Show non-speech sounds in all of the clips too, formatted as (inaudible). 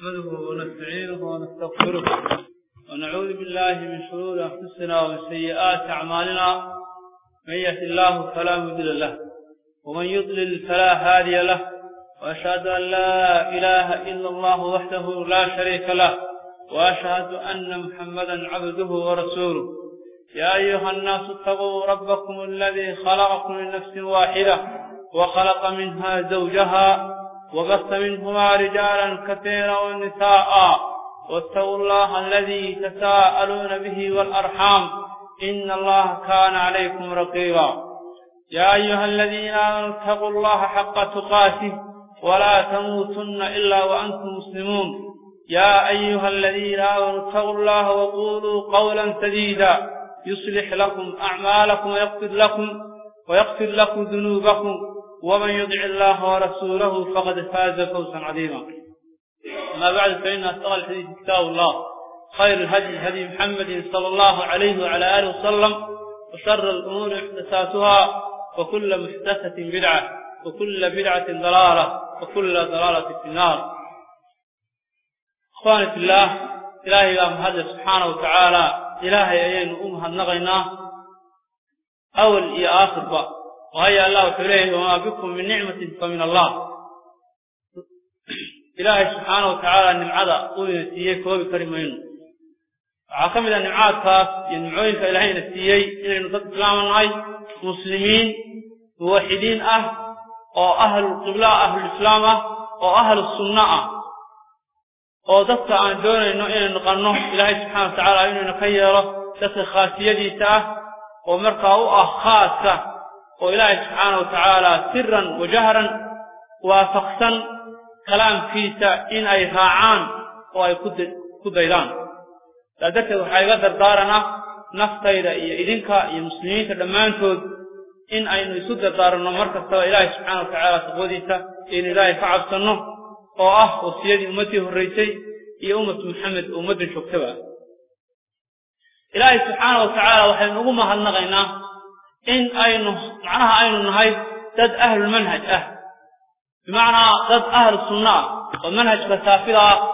نحمده ونستعينه ونستغفره ونعوذ بالله من شرور أنفسنا ومن سيئات أعمالنا. من يهد الله فلا مضل له ومن يضلل فلا هادي له. وأشهد أن لا إله إلا الله وحده لا شريك له. وأشهد أن محمدا عبده ورسوله. يا أيها الناس اتقوا ربكم الذي خلقكم من نفس واحدة وخلق منها زوجها وبث منهما رجالا كثيرا ونساء. واتقوا الله الذي تساءلون به والأرحام. إن الله كان عليكم رقيبا. يا أيها الذين آمنوا اتقوا الله حق تقاته ولا تموتن إلا وأنتم مسلمون. يا أيها الذين آمنوا اتقوا الله وقولوا قولا سديدا. يصلح لكم أعمالكم ويغفر لكم ويغفر لكم ذنوبكم. ومن يطع الله ورسوله فقد فاز فوزا عظيما. أما بعد فإن أصدق الحديث كتاب الله خير الهدي هدي محمد صلى الله عليه وعلى آله وسلم وشر الأمور محدثاتها وكل محدثة بدعة وكل بدعة ضلالة وكل ضلالة في النار. إخواني في الله إلهي لا مهد سبحانه وتعالى إلهي أين أمها النغينا أول إيا آخر بقى waayo allah wuxuu leeyahy wamaa bikum min nicmatin fa min allah. Ilaahay subxaana wa tacaala nimcada uu ina siiyey koobi kari mayno waxaa ka mid ah nimcaadkaas iyo nimcooyinka ilaahayna siiyey inaynu dad islaama nahay muslimiin muwaxidiin ah oo ahlulqibla ahlulislaam ah oo ahlu sunna ah. Oo dadka aan doonayno inaynu naqanno ilaahay subxana wa tacaala inuyna ka yeelo dadka khaasiyadiisa ah oo markaa u ah khaaska oo ilaahay subxaana wa tacaala siran wa jahran waafaqsan kalaamkiisa in ay raacaan oo ay ku daydaan. Saa darteed waxaa iga dardaaran ah naftayda iyo idinka iyo muslimiinta dhammaantood in aynu isu dardaaranno mar kastaba ilaahay subxaana wa tacaala taqwadiisa inu ilaahay ka cabsanno oo ah wasiyadii ummaddii horraysay iyo ummatu maxamed oo ummaddan joogtaba. Ilaahay subxaana wa tacaala waxaynu ugu mahadnaqaynaa إن أينو معناها أينو نهاية تد أهل المنهج أهل بمعنى تد أهل السنة. ومنهج فسافلة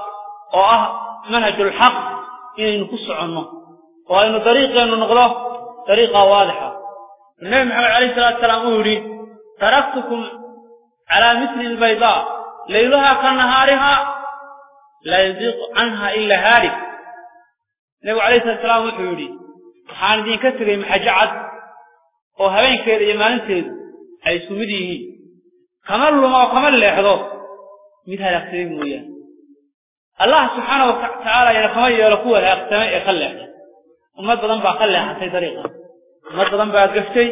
ومنهج الحق. إن ينقص عنه. وإن طريق أن نغله طريقة واضحة. النبي محمد عليه الصلاة والسلام يقول تركتكم على مثل البيضاء. ليلها كنهارها لا يزيق عنها إلا هارك النبي عليه الصلاة والسلام يقول حان دين كثري محجعت oo habeenkeeda iyo maalinteedu ay isku mid yihiin kama luma oo kama leexdo mid halaagsamay mooyaane allah subxaana wa tacaala yana kama yeelo kuwa halaagsamay ee ka leexday ummad badan baa ka leexatay dariiqa ummad badan baa gaftay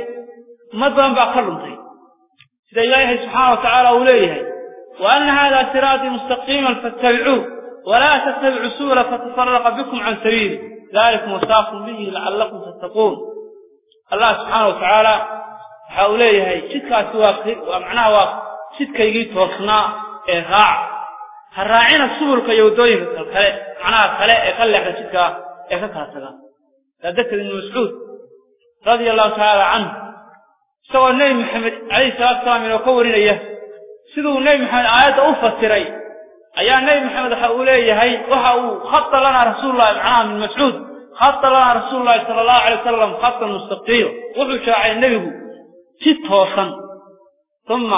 ummad badan baa ka dhuntay sida ilaahay subxaana wa tacaala uu leeyahay وأن هذا صراطي مستقيما فاتبعوه ولا تتبعوا السبل فتفرق بكم عن سبيله ذلكم وصاكم به لعلكم تتقون الله سبحانه وتعالى حوليه شدك سواك ومعناه شدك يجي توصنا إغاع هالراعين السبل كيودوين الخلاء. معناها الخلاء يخلي على شدك يفكها سلا لذكر ابن مسعود رضي الله تعالى عنه سوى النبي محمد عليه الصلاة والسلام من إياه. siduu nebi maxamed aayadda u fasiray ayaa nebi maxamed waxa uu leeyahay waxa uu khata lanaa rasuululahi macnaha min mascuud خط الله رسول الله صلى الله عليه وسلم خط مستقيم. وحشا عن نبيه ستوصا ثم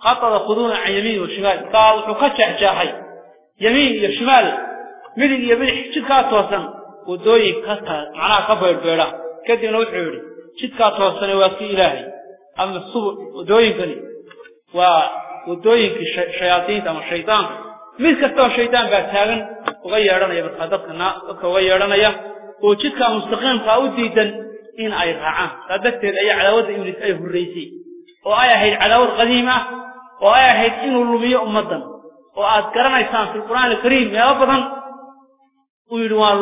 خط خذون عن يمين وشمال. قال وحكش عجاحي يمين وشمال مدين يمين حشد كاتوصا ودوي كاتا معنا البيرة بيرا. كده نوحي ولي شد كاتوصا نواسي إلهي. أما الصبح ودوي كني. ودوي كشياطين تام الشيطان مين كتو الشيطان بعتاغن وغيرنا يبقى خطبنا وغيرنا يبقى oo jidkaa mustaqiimka u diidan in ay raacaan saa darteed ayaa cadaawadda ibliis ay horraysay oo ay ahayd cadaawad qadiim ah oo ay ahayd inuu lumiyo ummaddan oo aad garanaysaan fi lqur'aan alkariim meelo badan uu yidhi waan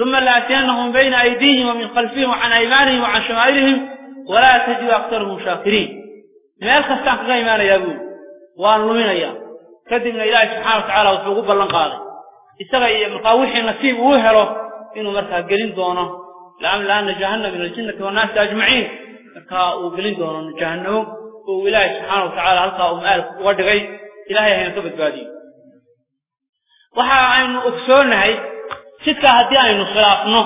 uma laatiyannahum bayna aydiihim wa min khalfihim wa can aymaanihim wa can shamaa'ilihim walaa tajidu aktarahum shaakiriin meel kastaan kaga imaanayaa buuli waan luminayaa kadibna ilaahay subxana wa tacaala wuxuu ugu ballan qaaday isaga iyo markaa nasiib uu helo inuu markaa gelin doono laamlaana jahannam min aljinnati wannaasi ajmaciin markaa uu gelin doono jahannamo oo ilaahay subxaana wa tacaala halkaa uu maal uga dhigay ilahay hayna ka badbaadiyo waxa aynu ogsoonahay jidkaa haddii aynu khilaafno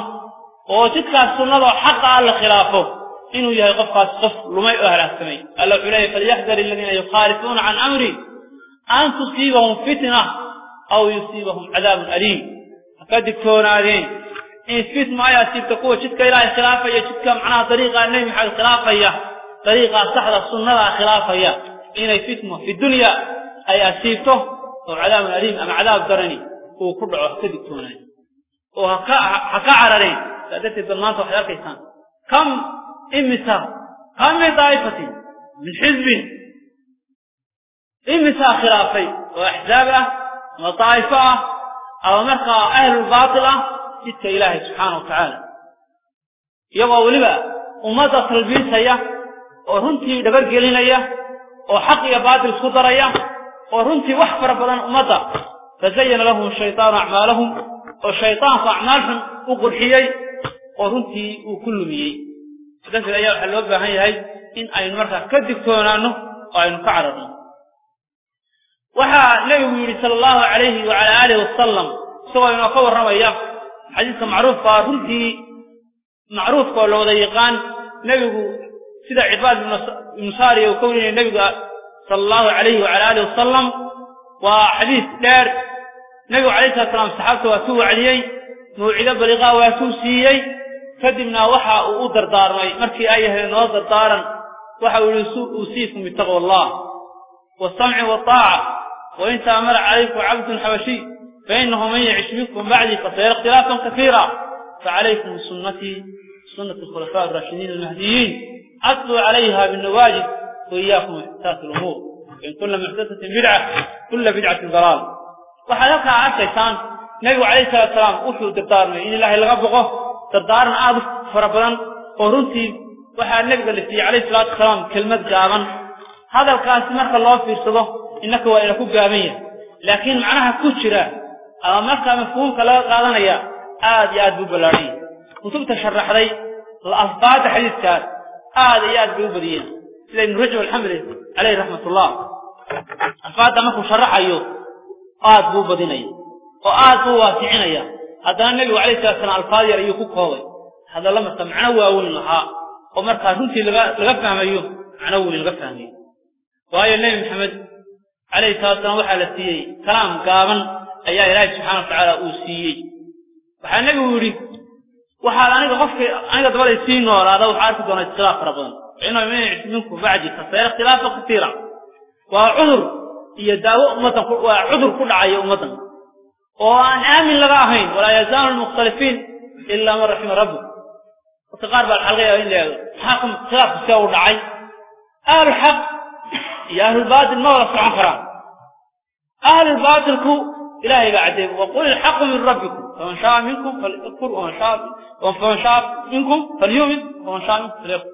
oo jidkaas sunnadoo xaqa ah la khilaafo inuu yahay qofkaas qof lumay oo halaagsamay alla wuxuu leeyahy falyaxdar aladiina yukhaalifuuna can amri an tusiibahum fitna أو يصيبهم عذاب أليم. قد يكون هذين. إن سكت ما يصيب تقوى شتك إلى الخلافة شتك معناها طريقة النيم على الخلافة طريقة سحر السنة خلافة إن يفتم في الدنيا أي أصيبته أو عذاب أليم أم عذاب درني وكبر قد يكون هذين وحكا عرارين سأدت الظلمات وحياة كيسان كم إمسا كم طائفة من حزب. إمسا خلافة وأحزابه وطائفة أو مثل أهل الباطلة ستة إلهي سبحانه وتعالى. يقول لبا أمضى تلبيسة ورنتي دبر قلين وحق يباطل صدر ورنتي وحفر بلان أمضى فزين لهم الشيطان أعمالهم والشيطان فأعمالهم أقول حيي ورنتي وكل ميي. فذلك الأيام الوضع هاي هاي إن أي نمرتها كدكتونانه وأي نقعرضنه وها النبي صلى الله عليه وعلى آله وسلم. سواء نقوى الرمية حديث معروف فارنتي معروف قوله وضيقان نبيه سيدة عباد المساري وكوني نبيه صلى الله عليه وعلى آله وسلم. وحديث دار. نبيه عليه الصلاة والسلام صحابته واتوه عليه موعدة بلغاء واتوه سيئي فدمنا وحا وقدر دارنا مركي آيه نوضر دارا وحا ولسوء وسيكم يتقوى الله. والسمع والطاعة. وإن تأمر عليكم عبد حبشي فإنه من يعش منكم بعدي فسيرى اختلافا كثيرا. فعليكم سنتي سنة الخلفاء الراشدين المهديين. أتلوا عليها بالنواجذ وإياكم محدثات الأمور. فإن كل محدثة بدعة كل بدعة ضلال. وحلقها الشيطان نبي عليه الصلاة والسلام وحو دردارنا إن الله لغبقه دردارنا آدف فربنا ورنتي وحا النبي قال لي عليه الصلاة والسلام كلمة جابا. hadalkaasi marka loo fiirsado innaka waa إنك وإلى كوكا مية لكن معناها كتشرة. أما مكة مفهوم كلا غالانية آدي آد ببلاري. كتب تشرح لي الأصباد حديث كان. آدي يا ببلاري. إلى ابن رجل الحمد عليه رحمة الله. أصباد مكة شرح أيوه. آد ببلاري وآد بواسعين أيوه هذا النبي عليه الصلاة والسلام الفاضي أيوه كوكا هذا لما استمعنا وأول لها. ومركز أنت لغفنا مايوه معنا أول لغفنا مايوه وآية النبي محمد عليه الصلاة والسلام وحالة سيئي كلام قابل أيها إلهي سبحانه وتعالى أوسيئي وحالة نقول لي وحالة أنا قفك أنا قد بلي سيئنا ولا هذا وحالة دون اختلاف ربنا. وإنه من منكم بعد خسائر اختلاف كثيرا. وعذر. هي داوء أمتنا وعذر كل عاية أمتنا وأن آمن لغاهين ولا يزال المختلفين إلا من رحم ربه. وتقارب الحلقة يقول لي حاكم اختلاف سيئو العاية أهل الحق. يا أهل البادل ما ولا سعفران أهل الباطل كو إلهي بعدين. وقول الحق من ربكم. فمن شاء منكم فليكفر ومن شاء ومن شاء منكم فليؤمن ومن شاء منكم فليكفر.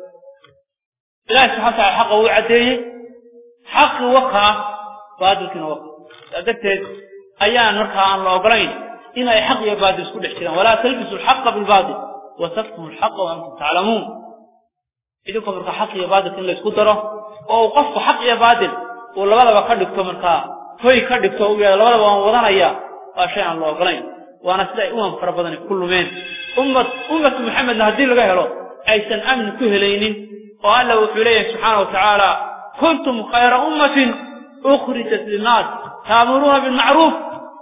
إلهي سبحانه وتعالى حق وعدي حق وقع بادل كن وقع. أدت أيام نركع عن الله قرين إن أي حق يا بادل كل احترام ولا تلبسوا الحق بالبادل وتكتموا الحق وأنتم تعلمون. إذا كبرت حق يا بادل كن لا تقدره أو قف حق يبادر ولا ولا بقدر كمرقاه hoy ka dhigto uu yidhahdo labadaba waan wadanaya waa shay aan la ogolayn waana sida ay umam fara badani ku lumeen ummad ummatu maxamedna haddii laga helo aysan amni ku helaynin oo alla wuxuu leeyahay subxaana wa tacaala kuntum khayra ummatin ukhrijat linnaas taamuruuna bilmacruuf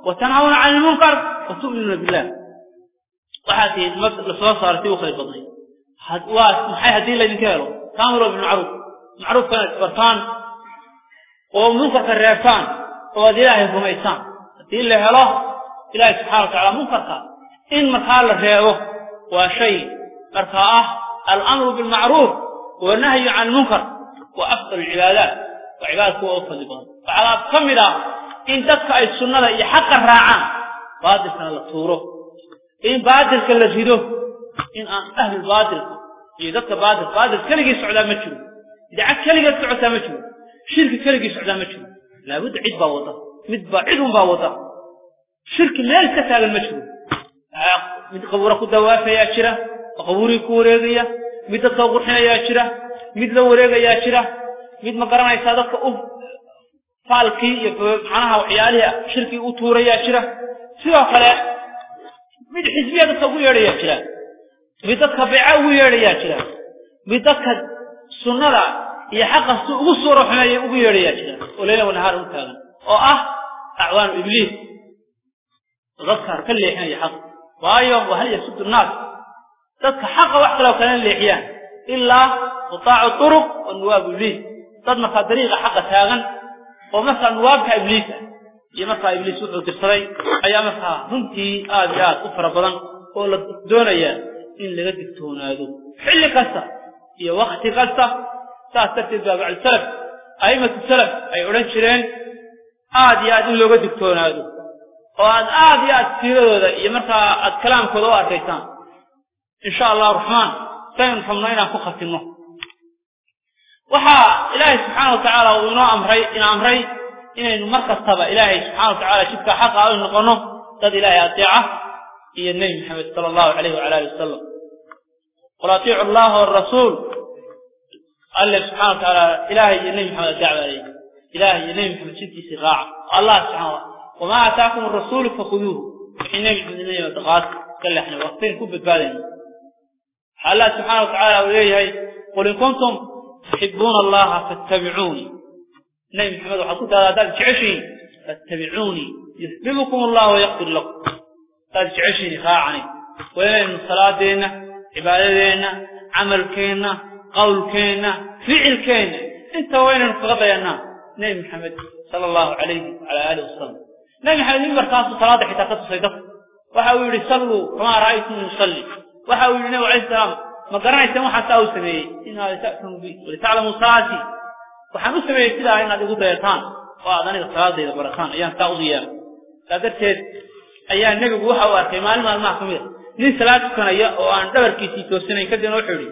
wa tanhawna cani ilmunkar wa tu'minuuna billah waxaa tihi ummad lasoo saaray si u khayr badnay waa maxay haddii laydinka helo taamuruuna bilmacruuf macruufka inaad isbartaan oo munkarka reebtaan oo ilaahay rumaysaan haddii la helo ilaahay subxana wa tacala munkarka in markaa la reebo waa shay markaa ah alamru bilmacruuf wanahyu can ilmunkar waa afdal cibaadaat waa cibaadad kuwa u fadli badan waxaa ka mid ah in dadka ay sunnada iyo xaqa raacaan baatilkana la tuuro in baatilka la rido in aan ahlulbaatilka iyo dadka baatil baatil keligii socdaa ma jiro bidca keligeed socotaa ma jiro shirki keligii socdaa ma jiro لا بد عيد باوضة مد بعيد باوضة شرك لا التفى على المشروع آه، مد قبورة الدوافة يا شرة قبورة كوريغية مد قبورحنا يا شرة مد لوريغة يا شرة مد مقرانا يسادك أف فالكي يبحانها وحيالها شركي أطورة يا شرة سوى خلاء مد حزبية تقوية يا شرة مد تقبعه يا شرة مد تقبعه يا يحق السورة حماية أبي يريا وليلة ونهار أبتاغن وأه أعوان إبليس غذكر كل اللي إحنا يحق وآيوم وهل يسد الناس تدك حق وحق لو كان الليحيان إلا قطاع الطرق والنواب إبليس تدنا فطريق حق تاغن ومثلا نواب كإبليس يمسى إبليس وحق كسري أيامسى همتي آبيات أفر بضن قولت دونيا إن لغدك تونادو حل قصة يا وقت قصة saas darteed baa bacdsalaf a'immatu salaf ay odhan jireen aad iyo aad in looga digtoonaado oo aad aad iyo aad siiradooda iyo markaa aad kalaamkooda u arkaysaan insha allahu raxmaan saynu rabno inaan ku khatimno waxaa ilaahay subxaana wa tacaala uu inoo amray ina amray inaynu mar kastaba ilaahay subxana wa tacala jidka xaqa aynu noqono dad ilaahay adeeca iyo nebi maxamed sala allahu alayh wala ali wasalam qul atiicu allaha warasuul الله سبحانه وتعالى إلهي النبي محمد الدعوة عليك. إلهي النبي محمد شدي سقاع الله سبحانه وتعالى. وما أتاكم الرسول فخذوه. حين نبي محمد النبي وتغاد قال إحنا واقفين كوب البالين الله سبحانه وتعالى وليه هاي. قل إن كنتم تحبون الله فاتبعوني. نبي محمد وحسوت هذا دال تعشين فاتبعوني. يسببكم الله ويقتل لكم. دال تعشين خاعني. وين صلاتنا عبادتنا عمل كينا قول كينا فعل كينا انت وين انقضى يا نبي محمد صلى الله عليه وعلى آله وسلم. نبي محمد من مرقاته صلاة حتى تصيد وحاول يرسلوا ما رايت يصلي. وحاول ينوع السلام. ما قرنيت ما حتى اوسني ان هذا بي ولتعلم صلاتي وحمس ما يتلا ان ادو ريتان وأنا الصلاه دي أيام ايان تاوديا قدرت ايان نبي هو واقي مال ما كمير. من صلاه كان يا وان دبركي توسني كدن وخيري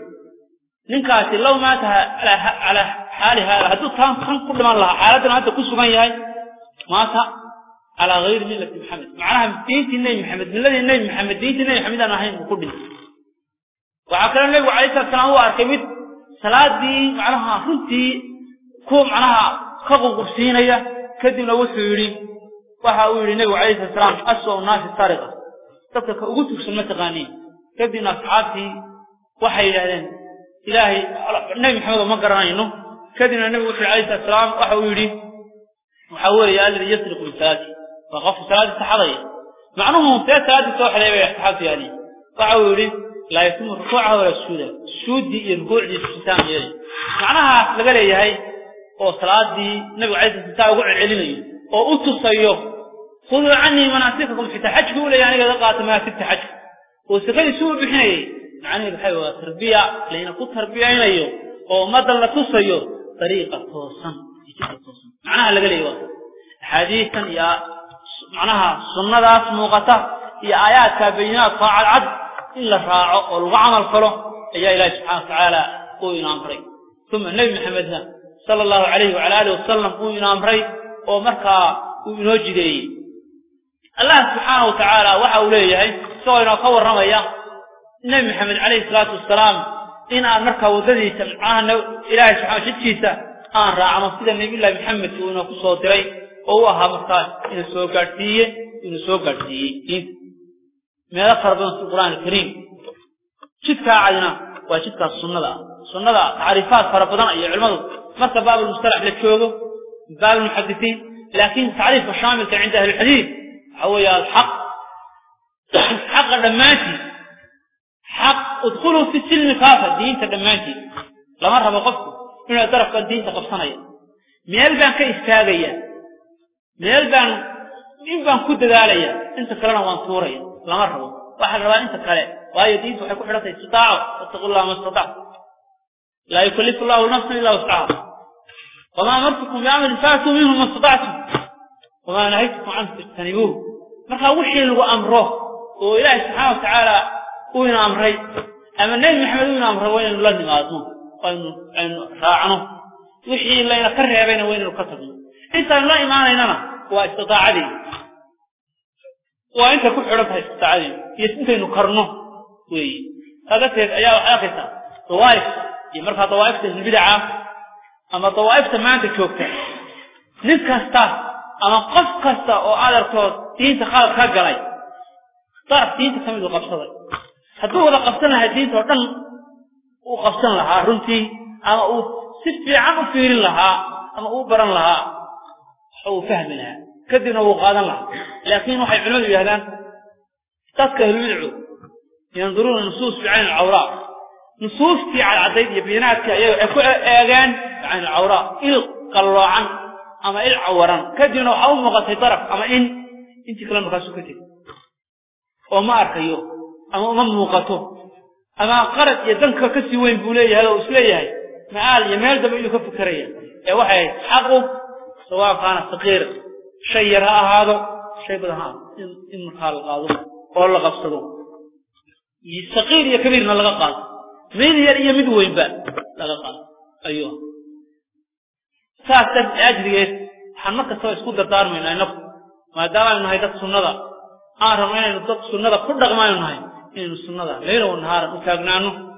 ninkaasi low maata calaa xaali haada hadduu taan kan ku dhiman lahaa xaaladdan hadda ku sugan yahay maata calaa hayri millati maxamed macnaha diintii nebi maxamed milladii nebi maxamed diintii nebi maxamed aan ahayn buu ku dhintay waxaa kaloo nebigu calayhi salatu salaam u arkay mid salaadii macnaha runtii ku macnaha ka qurqursiinaya kadibna wuxuu yidhi waxa uu yidhi nebigu calayhi salatu salaam aswau naasi sariqa dadka ka ugu tugsan ma taqaaniin kadibna asxaabtii waxay yidhahdeen إلهي النبي محمد ما قرأنينه. كذلك النبي صلى الله عليه وسلم أحويره وحوله يا الذي يسرق بالسلاة فقف السلاة السحرية معنوه ممتاز سلاة السوحة لا يبقى يحتحف يعني؟ أحويره لا يتم رفوعها ولا السودة السود دي ينقوع دي السلام يلي معنوها لقال إياه أو صلاة دي نبي عيسى السلام وقع العلمي أو أتو الصيوف خذوا عني مناسككم في تحجبوا لي يعني قد قاتل مناسك تحجب. وستخلي السود بحنا macnaheedu waxay waa tarbiya layna ku tarbiyaynayo oo ummaddan la tusayo dariiqa toosan jidka toosan macnaha laga leeyahy waa axaadiistan iyo macnaha sunnadaas muuqata iyo aayaadka bayinaadka cadcad in la raaco oo lagu camal falo ayaa ilaahi subxana wa tacaala uu ina amray uma nebi maxamedna sala allahu calayhi wacala alihi wasalam uu ina amray oo markaa uu inoo jideeyey allah subxaana wa tacaala waxa uu leeyahay isagoo inoo ka warramaya النبي محمد عليه الصلاة والسلام إن أمرك وذنيت العهن إلهي سبحانه شكيت أن رأى مصيدة النبي الله محمد ونقص صوتي هو همسا إن سوكرتي إن سوكرتي ماذا قربنا في القرآن الكريم؟ شكا عدنا وشكا الصندة الصندة تعريفات فربضان أي علمات مرت باب المسترح لكيوغو باب المحدثين لكن تعريف شامل عند أهل الحديث هو الحق. (coughs) حق الرماتي. حق. ادخلوا في السلم كافر دين تدماتي لما رب قفكم. من الطرف قد دين تقفصنا ميالبان كإستاغيا ميالبان ميالبان كد ذالي أنت كلنا وانصوري لما رب واحد ربان أنت كلا. وآي دين تحكو حرصي. استطاع واتقول الله ما استطاع لا يكلف الله نفسه إلا وسعه وما أمرتكم بأمر فاتوا منه ما استطعتم. وما نهيتكم عنه فاجتنبوه. مرحبا وش اللي هو أمره. وإلهي سبحانه وتعالى وين أمري أما النبي محمد وين أمره وين الولد ما أدنه وين وين راعنه وحي الله يذكرها بين وين القتل أنت لا إيمان لنا واستطاع لي وأنت كل حرفها استطاع لي يسنت إنه كرنه وي هذا في أيام آخرة طوائف يمرها طوائف في البدعة أما طوائف ما أنت كوكت نكستا أما قف كستا أو على الكوت دين تخال خجلي طرف دين تخمد القبصة هدو ولا قفتنا هدين تردن وقفتنا لها رنتي أما أو سفع عفير لها أما أو برن لها أو فهمنا كدنا وقادا لها لكن وحي علمات بيهدان تذكر الوضع ينظرون النصوص في عين العوراء نصوص في عين العديد يبينات أكو أغان عين العوراء إل قلوا عن أما إل عورا كدنا وحاوم وغطي طرف أما إن انت كلام غاسو كتب وما أركيوه أما مموقته أما قرد يدنك كسي وين بولي هذا أسلي هاي معال يميل دبا يكفو كريا يا وحي حقه سواء كان صغير شيء رأى هذا شيء بدها إن إن خال قاضي قال لقصده يصغير يا كبير ما لقى قال مين يا يا مدو وين بقى؟ لقى قال أيوه. ساعة أجري إيه؟ حنك سوى سكود الدار من أنا ما دام إنه هيدك سنة ذا آه رمينا نتوك سنة ذا كل دقمة من هاي. إن السنة ليلة ونهار. أتاقنانه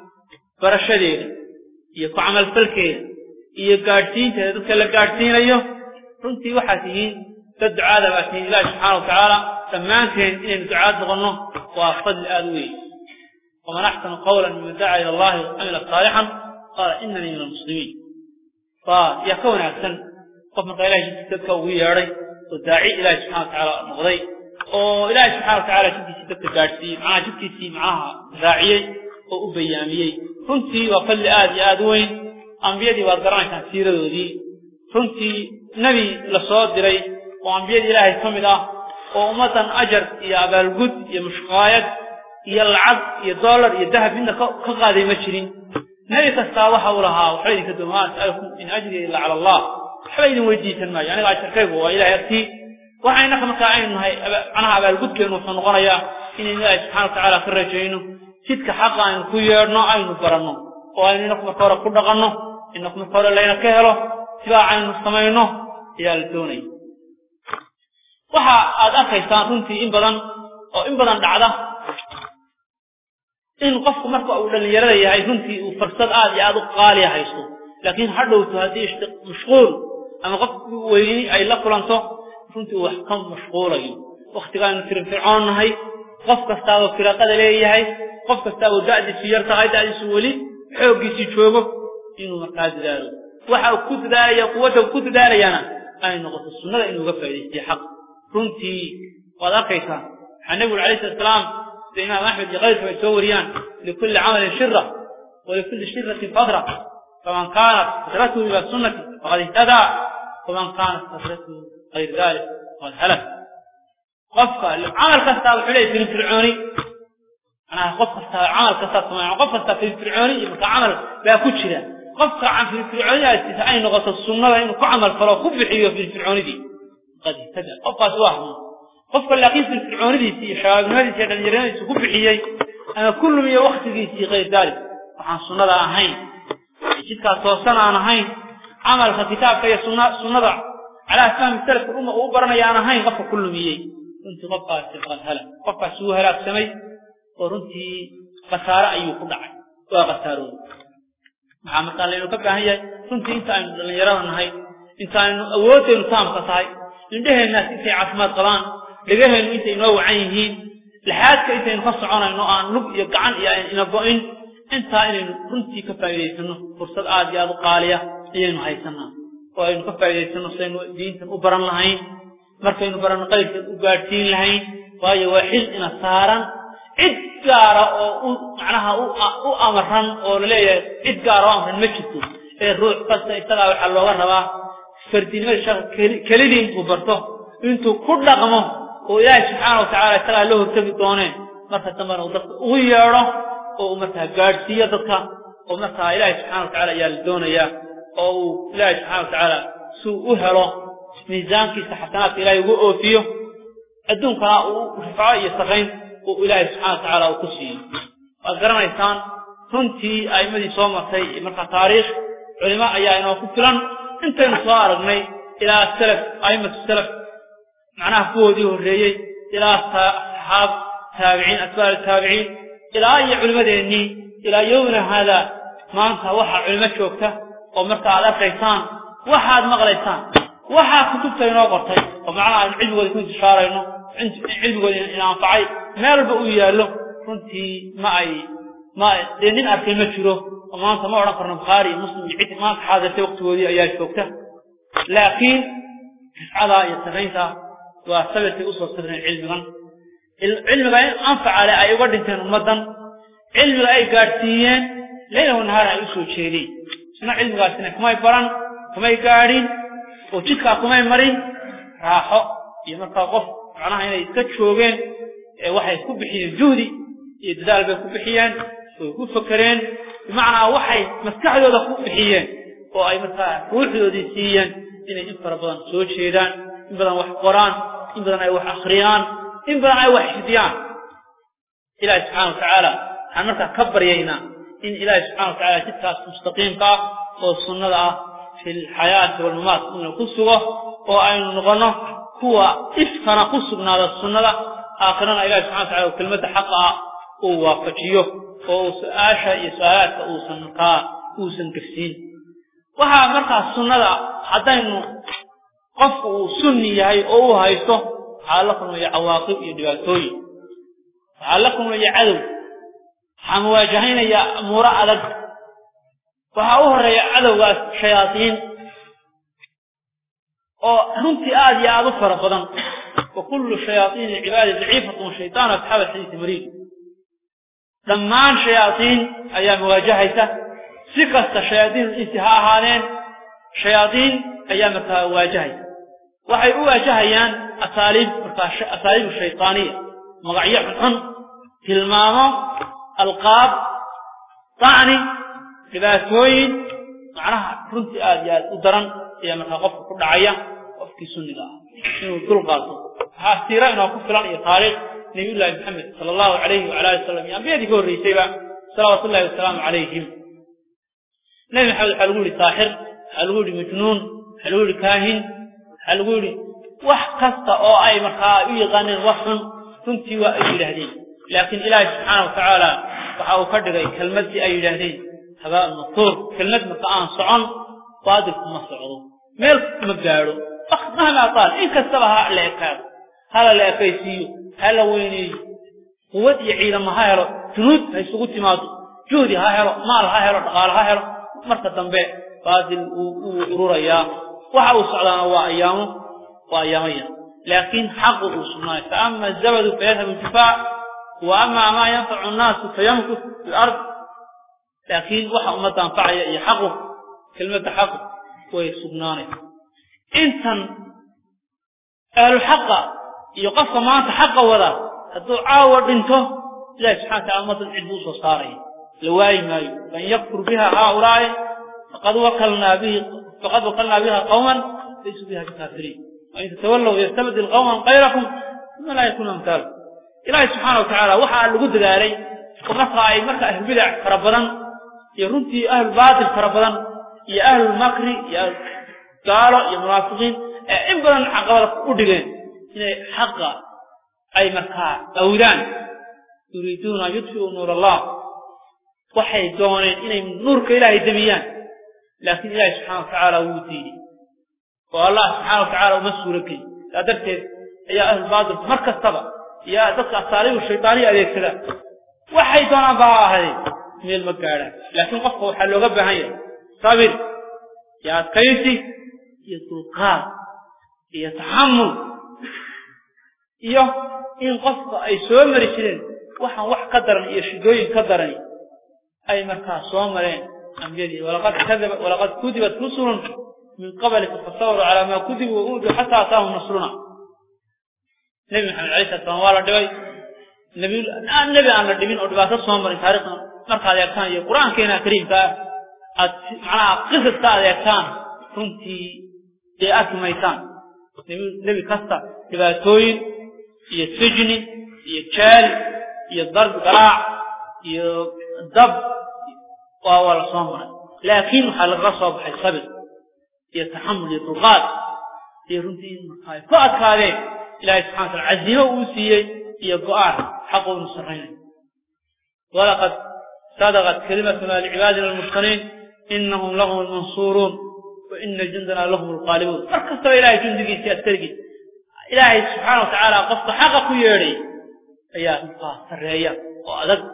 برشدين يقعمل إيه فلكين يقعدين إيه إيه تهدوك اللي قعدين أيه رمتي وحاتين تدعى ذا بأسين الله سبحانه وتعالى. سمانتين إن دعاء تغنه. وفضل آذوين ومن أحسن قولا من دعا إلى الله وعمل صالحا قال إنني من المسلمين. فيكون أحسن. قفنا إلهي تتكوي يا ري. وداعي إلهي سبحانه وتعالى المغذي oo ilaahi subxana wa tacala jidkiisii dadka gaadhsiiyey macnaha jidkiisii macnaha raaciyey oo u bayaamiyey runtii waa fadli aada iyo aada u weyn ambiyadii waad garanaysaan siiradoodii runtii nebi la soo diray oo ambiyadii ilaahay ka mid ah oo ummaddan ajar iyo abaalgud iyo mushqaayad iyo lacag iyo dollar iyo dahab midna ka qaaday ma jirin nebi kastaa waxa uu lahaa waxba idinka doon in waxaynaka markaa aynu nahay macnaha abaalgudkeenu wuxuu noqonayaa inaynu ilaahay subxana wa tacaala ka rajayno jidka xaqa aynu ku yeedhno aynu baranno oo aynu inaku marka hore ku dhaqanno inaku marka hore layna ka helo sibaa aynu samayno ayaa la doonaya waxa aad arkaysaan runtii in badan oo in badan dhacda in qofku marka uu dhallinyarada yahay runtii uu fursad aad iyo aad u qaaliya haysto laakiin ha dhowto haddii mashquul ama qof weyni ay la kulanto runtii wax ka mashquulayo waktigaaynu firfircoon nahay qof kastaaba firaqada leeyahay qof kastaaba da'diisu yar tahay da'diisu weli xooggiisii joogo inuu markaa dadaalo waxa ku dadaalaya quwadda ku dadaalayana ay noqoto sunnada inuu uga faa'idaystay xaq runtii waad arkaysaa waxaa nebigu alayhi salatu salaam sida imaam axmed iyo kayrka ay soo wariyaan likulli camalin shira walikulli shiratin fatra faman kaanat fatratuhu ila sunnati faqad ihtadaa waman kaanat fatratuhu غير ذلك. قد هلك. قفة العمل كسر الحلي في الفرعوني. أنا قفة العمل كسر ثم قفة في الفرعوني يبقى عمل بأكشلة قفة عن في الفرعوني استثنى نقص السنة لأنه كعمل فلا قف في في الفرعوني دي. قد استثنى قفة واحدة قفة لقيت في الفرعوني دي. في حياة هذه كذا جرينا يسقف في أنا كل مية وقت في في غير ذلك. عن سنة هين كذا توصلنا هين عمل كتاب في سنة سنة على فهم سلف الأمة وبرنا يا نهاي غف كل ميي كنت غفا سفر الهلا غفا سوها لا سمي. ورنتي قصارى أيو قدع وقصارون محمد قال لي كبر هي كنت أنت أن يرى نهاي أنت أن أوت نصام قصاي عنده الناس في عثمان قران. لجاه أنت إنه عينه الحياة كأنت نقص عنا إنه نب يقعن يا إنه بوين أنت أن كنت كفاية إنه فرصة عادية وقالية إيه ما هي سنة. U oo aynu ka faa'iidaysanno sidaynu diintan u baran lahayn? Markaynu baranno qayrkeed u gaadhsiin lahayn? Waayo waa xil ina saaran. Cid gaara oo u macnaha u amaran oo la leeyahay cid gaara oo amran ma jirto. Ee ruux kasta isagaa waxaa looga rabaa fardinimada shaka kelidii intuu barto. Intuu ku dhaqmo oo ilaahay subxaana watacaala isagaa la hortegi dooneen marka dambena uu dadka ugu yeedho oo markaa gaadhsiiyo dadka oo markaa ilaahay subxana watacala ayaa la doonayaa أو لا سبحانه وتعالى سوء أهلا ميزانك سحسنات إلهي وقوفيه أدون كلا أرفع يستغين وإلهي سبحانه وتعالى وقصيه وقرنا إنسان هنتي أي مدي صومة في مرقى تاريخ علماء أيانا وكثيرا أنت نصارقنا إلى السلف أي مدي السلف معناه فودي هرية إلى صحاب تابعين أسبال التابعين إلى أي علماء ديني إلى يومنا هذا ما أنصى وحر علماء شوكته ومرت على فريسان واحد مغريسان واحد كتب تينو قرتي ومعنى العلم وذي كنت شارع عند علم وذي الانفعي ما ربع ويالو كنت معي ما لين أركي المتشرو وما أنت ما أرى قرن بخاري مسلم يحيط ما أنت حاضر توقت وذي أياش وقته لكن على يتغيث وثبت أسوى صدر العلم غن. العلم غير أنفع على أي ورد تنمضن علم أي قارتيين ليلة ونهار أسوى شيرين isna cilmigaasina kumay baran kumay gaadhin oo jidkaa kumay marin raaxo iyo markaa qof macnaha inay iska joogeen waxay ku bixiyeen juhdi iyo dadaal bay ku bixiyeen way ku fakereen bimacnaa waxay maskaxdooda ku bixiyeen oo ay markaa ruuxdoodii siiyeen inay in fara badan soo jeedaan in badan wax qoraan in badan ay wax akhriyaan in badan ay wax xifdiyaan. Ilaahi subxana watacaala waxaan markaa ka baryaynaa ah ah fi lxayaati walmamaat inuu ku sugo oo aynu noqonno kuwa ifkana ku sugnaada sunnada aakhirana ilahi subxana watacala kelmadda xaqa ah uu waafajiyo oo uu su-aasha iyo su-aalaadka uusan markaa uusan gefsiin waxaa markaa sunnada haddaynu qofku uu sunni yahay oo uu haysto waxaa la kulmaya cawaaqib iyo dhibaatooyin waxaa la kulmaya cadow حمواجهين يا مراء لك فهؤهر يا عدو الشياطين ونمت آدي أغفر فضن وكل الشياطين عبادة ضعيفة وشيطان أصحاب الحديث مريد دمان شياطين أيام مواجهته ثقة الشياطين انتهاء هذين شياطين أيام مواجهته وحي أواجهيان أساليب أساليب الشيطانية مضعية حقا تلمامه القاب طعن دباسوين معناها كنت آد آه، يا الدرن يا من خاف كل عيا وفي سنة شنو كل قاطع هاستيرا إنه كفران يا طارق نبي الله محمد صلى الله عليه وعلى آله وسلم. يا بيدي كل ريسيبا صلى الله وسلم عليهم. نبي حول الغول طاهر الغول مجنون الغول كاهن الغول وحقست أو أي مخاوي إيه غني الوحن تنتي وأجل هديه لكن إله سبحانه وتعالى فهو كدغى كلمة أي جهدي هذا مطور كلمة مطعان صعن قادر كما صعره ملك مبدارو فقط مهما قال إن كسبها على إقار هل على إقيسيو هل ويني قوة يعيد ما هيرو تنود هاي سقوط ماتو. جهدي هيرو مال هيرو تقال هيرو مرتا تنبيع قادر وغرور أيام. وحاو سعلان هو أيامه. وأيامه لكن حقه سبحانه فأما الزبد فيذهب انتفاع وأما ما ينفع الناس فيمكث في الأرض لكن وحق ما تنفع يحقه كلمة حق ويسبناني انت أهل الحق يقف ما تحق ولا تعاور انت لا سبحانه وتعالى ما تنعبوس وصاري. لواي ما من يكفر بها هؤلاء فقد وكلنا به فقد وكلنا بها قوما ليسوا بها كافرين. وإن تتولوا يستبدل قوما غيركم ما لا يكون أمثالكم ilaahi subxaana watacaala waxaa lagu dadaalay marka ay marka ahlulbidac fara badan iyo runtii ahlulbaatil fara badan iyo ahlulmakri iyo gaalo iyo munaafiqiin ee in badan caqabada u dhigeen inay xaqa ay markaa awdaan yuriiduuna an yudfi'uu nuur allah waxay dooneen inay nuurka ilaahay demiyaan laakiin ilaahi subxana watacaala wuu diiday oo allah subxaana watacaala uma suuro gelin saa darteed ayaa ahlulbaatilku mar kastaba يا دك أصاري والشيطاني أليك سلا وحيطان ضاهي من المكارة لكن قفه وحلو غبه هيا صبر يا أسكيتي يا تلقى يا تحمل يا إن قفه أي سومر شلين وحن وح قدرن. يا شدوين قدرن. أي مكا سومرين. أمجدي ولقد كذب ولقد كذبت نصر من قبل فتصور على ما كذب وقود حتى أتاهم نصرنا. Nebi maxamed alay slat slam waa la dhibay. Nebi aan la dhibin oo dhibaato soo marin taarikhda markaad eegtaan iyo qur'aankeena kariimka ah aad macnaha qisaska aad eegtaan runtii dee arki maysaan nebi kasta dhibaatooyin iyo sijni iyo jeel iyo darb garaac iyo dab waa waa la soo maray. Laakiin waxaa lagaga soo baxay sabir iyo taxamul iyo dulqaad iyo runtii markaa ku adkaadeen إلهي سبحانه وتعالى عزيمة أوسيه يقعه حق المسرحين ولقد صدقت كلمتنا لعبادنا المسرحين إنهم لهم المنصورون وإن جندنا لهم القالبون. فركزت إلى جندك يا سيأترقي إلهي سبحانه وتعالى قفت حقك ويري أيها القاسر أيها وأذك.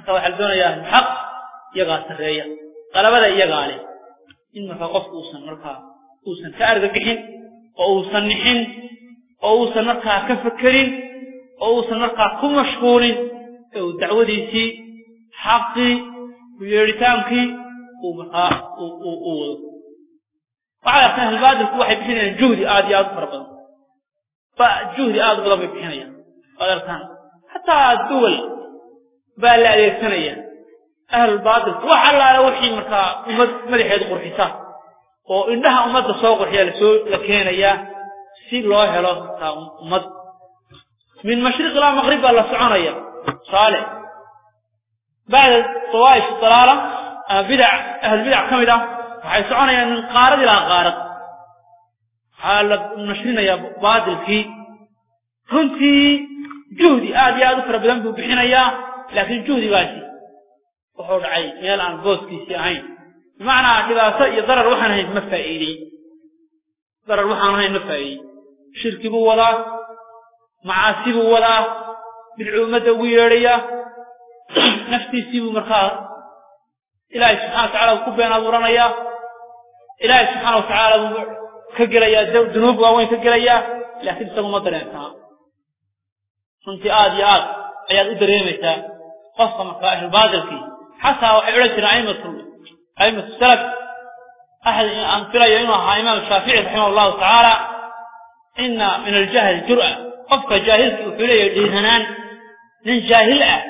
أصبح الدون أيها الحق يقاسر أيها قال بدأ يقالي إنك قفت أوسن مركا. أوسن كأرقحين وأوسن نحين. أو سنقع كفكرين أو سنقع كمشكورين أو دعوديسي حقي ويريتانكي ومحاء وأول وعلى سهل بادر كواحد بحينا الجهد آدي آدي فربان. فالجهد آدي بلا بحينا فالرسان حتى الدول بالا عليه سنيا أهل البادر كواح الله لوحي مركا مريح يدقر حساب وإنها أمد صوق حيا لكينا إياه si loo helo markaa ummad min mashriq ilaa maqrib baa la soconaya tusaale bacda dawaa'if dalaala ama bidac ahlulbidac ka mid ah waxay soconayaan min qaarad ilaa qaarad waxaa la nashrinayaa baatilkii runtii juhdi aad iyo aad u fara badan buu bixinayaa laakiin juhdigaasi wuxuu dhacay meel aan booskiisii ahayn bimacnaa dhibaato iyo darar waxaan ahayn ma faa'iidey darar waxaan ahayn ma faa'iidey شرك بولا معاصي بولا بالعومة ويرية (clears throat) نفتي سيب مرخار إلى سبحانه وتعالى وكبين أبو رانيا إلهي سبحانه وتعالى كقل يا ذنوب وين كقل يا لكن سبو مدر يا سلام كنت آد يا آد أياد إدريم يا قصة مقاعش البادل في حتى وعبرت رعيمة رعيمة السلف. أحد أنفر يعينها إمام الشافعي رحمه الله تعالى. إن من الجهل جرأة. قف جاهلك وفليه ديهنان من جاهلة أه.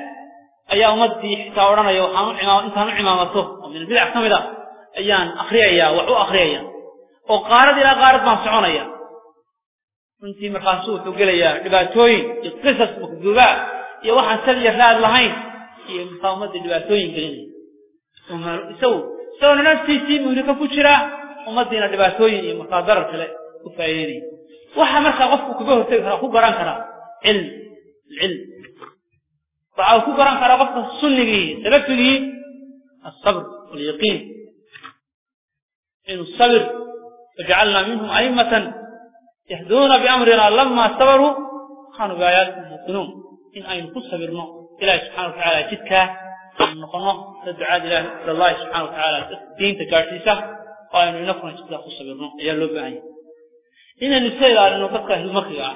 أيها مدي حتى ورانا يوحان وإنت نعمة مصف ومن البلع كمدة. أيان أخريعيا وعو أخريعيا وقارد إلى قارد ما سعونيا أنت مرخصوت وقليا جباتوين القصص مكذوبة. يوحى سلي أخلاد لهين. يوحى مدي جباتوين قليني ثم سو. سو نفسي سيم ولك فجرة ومدينا جباتوين يوحى ضرر كلي وها مركا قفكو كبه تغرا كو غران كرا. علم العلم. فأو كو غران كرا قفكو سنغي ثلاثي الصبر واليقين. إن الصبر فجعلنا منهم أئمة يهدون بأمرنا لما صبروا كانوا غايات المؤمنون إن أين كو صبرنا إلى سبحانه وتعالى جدك نقنا الدعاء إلى الله سبحانه وتعالى. دين تكارتيسه وان نكون جدك صبرنا يا لو إن النساء لأنه قدك أهل مخيئة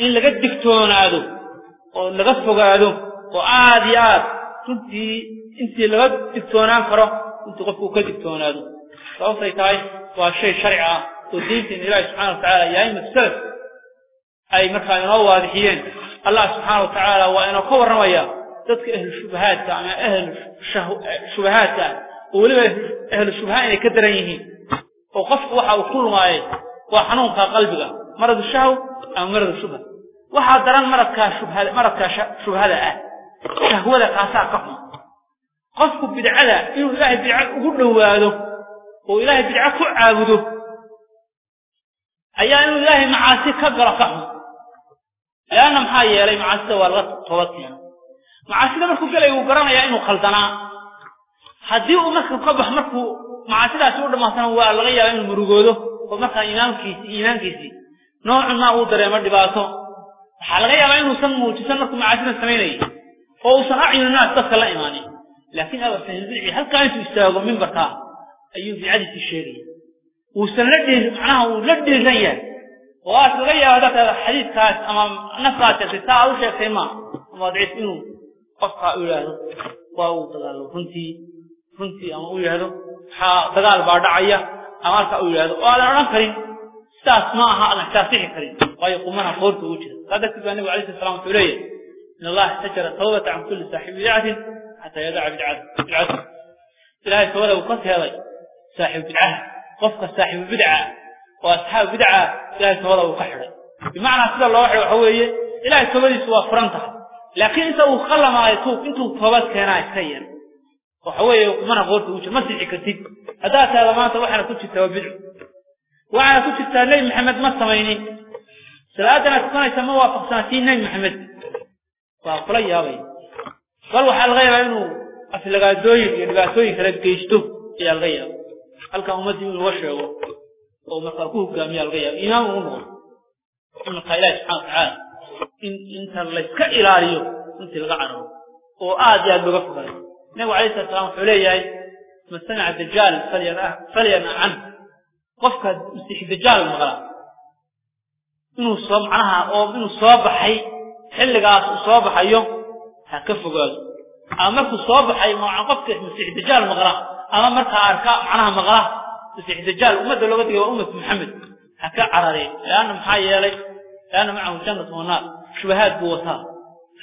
إن لقد دكتون هذا ولقفق هذا وآذي آذ تنتي إنتي لقد دكتون آخر إنتي قفق كدكتون هذا. فأوصي تعي وهالشي شريعة تدينتين إلهي سبحانه وتعالى يأيما السبب أي مكان ينوى ذهيين الله سبحانه وتعالى وإن أخوى الرمية تدك أهل الشبهات يعني يعني. مع أهل الشبهات أولئك أهل الشبهات كدرينه وقفق وحا وكل ما أيه. وحنون قلبك مرض الشهو أو مرض الشبه وحضران مرض كشبهه مرض كشبهه شهوة قاسا قحم قفك بدعلا إنه إله بدعا أقول له هذا وإله بدعا كعابده أي أن الله معاسي كبر قحم لأن محايا يلي معاسي والغط قبطي معاسي كبر قبر يقرر يا إنه خلطنا هذه أمك القبح مركو معاسي لا تقول ما سنوى ألغي يا إنه مرقوده oo markaa imaamkiisi iimaankiisii noocun maa uu dareemo dhibaato waxaa laga yaabaa inuusan muujisan markuu macaasida samaynayay oo uusan acyunu naas dadka la imaanin laakiin abasahlbidci halkaa intuu istaago mimbarkaa ayuu bidcadiisii sheegaya uusan la dhiir macnaha uu la dhiiran yahay oo aas laga yaaba dadka xadiidkaas ama nafkaas sheegtay saa u sheegtay maa ama daciif inuu qofkaa u yidhaahdo waa uu dagaalo runtii runtii ama u yidhaahdo waxaa dagaal baa dhacaya ama halkaa uu yidhahdo oo aadan odhan karin sidaas ma aha aadan xisaasixi karin waayo qumana qoorta ugu jira saa darteed baa nebigu alayhi salam wuxuu leeyahy in allaha istajara tawbata can kulli saaxibi bidcatin xataa yadaca bidcatu ilahay tawbada uu ka teeday saaxibu bidcaha qofka saaxibu bidca oo asxaabu bidca ilahay tawbada uu ka xidhay bimacnaa sida looga xidhay waxa weeye ilahay tawbadiisu waa furan tahay laakiin inta uu khalamaayo tuub intuu toobad keenaa iska yar وحوية ومن غورت وش مسيح كتب هذا سلامات وحنا كتش التوابير وحنا كتش التالي محمد ما السمينين سلاتنا تكون يسمى وافق سنتين نبي محمد. فأقلي يا بي قالوا حال غير أنه أفل غادوي يلغاتوي يعني خلق كيشتو. يا الغير. قال كما مدي من وشعه ومن قاكوه قام يا الغير. إمام ونور ومن قائلات سبحانه وتعالى. إن انت الله كإلاريو انت الغعر وآد يا البغفر نبو عليه الصلاة والسلام حولي ياي ما سمع الدجال فلينا عنه. قفك مسيح الدجال المغرى إنه صوب عنها أو إنه صوب حي. حلق آسه صوب حيهم هكفه قول أما مركو صوب حي ما عن قفك مسيح الدجال المغرى أما مركا أركاء عنها مغرى مسيح الدجال ومدى اللغة دي أمة محمد. هكا عرري؟ لأنه محايا لي. لأنه معه جنة ونار. شبهات بوثار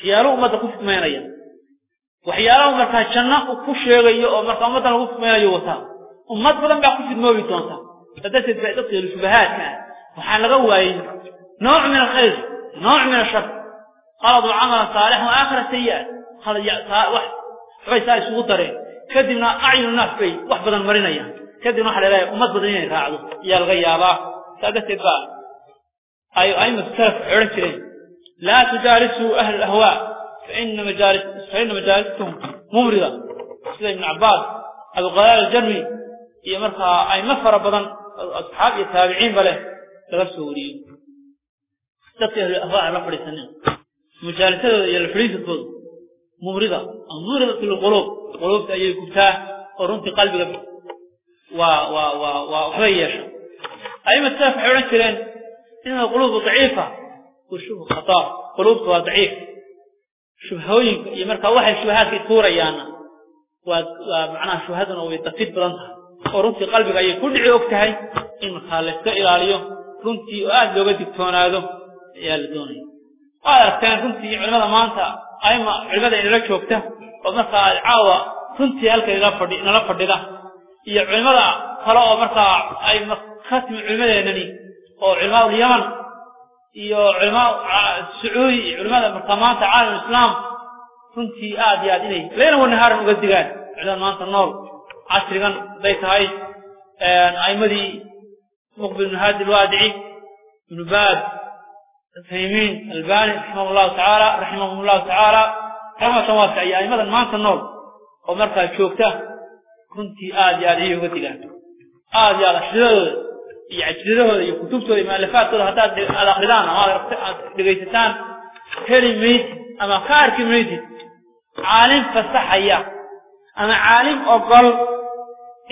خياره ومدى قفك ما ينين waxyaalahu markaa janno uu ku sheegayo oo markaa ummaddan lagu fidmaynayo wataa ummad badan baa ku fidmoobi doonta dadka yelu shubahaadka ah waxaa laga waayey nooc min alkhayr nooc min ashar qaladuu camalan saalixan wa aakhira sayi'at waxbay saa isugu dareen kadibna acyunu naas bay wax badan marinayaan kadibna waxa leeyahay ummad badan inay raacdo ayaa laga yaabaa saa darteed baa ay salaf waxay odhan jireen laa tujaalisuu ahla فإن مجالس فإن مجالسكم ممرضة. مثل ابن عباس أبو غلال الجنوي هي مرخى أي مفر أبدا أصحابي التابعين بله. تغسوا لي تطيع الأهواء رفع السنة. مجالسة يلفريس الفضل ممرضة. أنظر إلى القلوب. قلوب تأيي كبتاه. ورنت قلبك. و و و و أخريش أي مستفع عرنك لأن إنها قلوب ضعيفة. وشوف خطأ. قلوبك ضعيفة macnaha shubhaduna way dafid badan tahay oo runtii qalbiga ayay ku dhici og tahay in markaa layska ilaaliyo runtii oo aada looga digtoonaado ayaa la doonaya waad aragteen runtii culimada maanta aima culimada inala joogta oo markaa caawa runtii halka nala fadhi nala fadhida iyo culimada kale oo markaa ay ka timi culimadeenani oo culimaa ulyaman iyo culimaa sacuudi culimada maanta caalam islaam runtii aad iyo aad inay layna wanahaaran uga digaan culimada maanta nool casrigan hadday tahay aimadii muqbil ibnu haadi alwaadici ibnu baad taymiin albani raximah llahu tacaala raximahum llahu tacaala raxmatan waasica iyo aimadan maanta nool oo markaa joogta runtii aad iyo aad ayay uga digaan aad iyo aad ashridadooda dhegaysataan heli maysid ama ka arki maysid caalim fasaxaya ama caalim ogol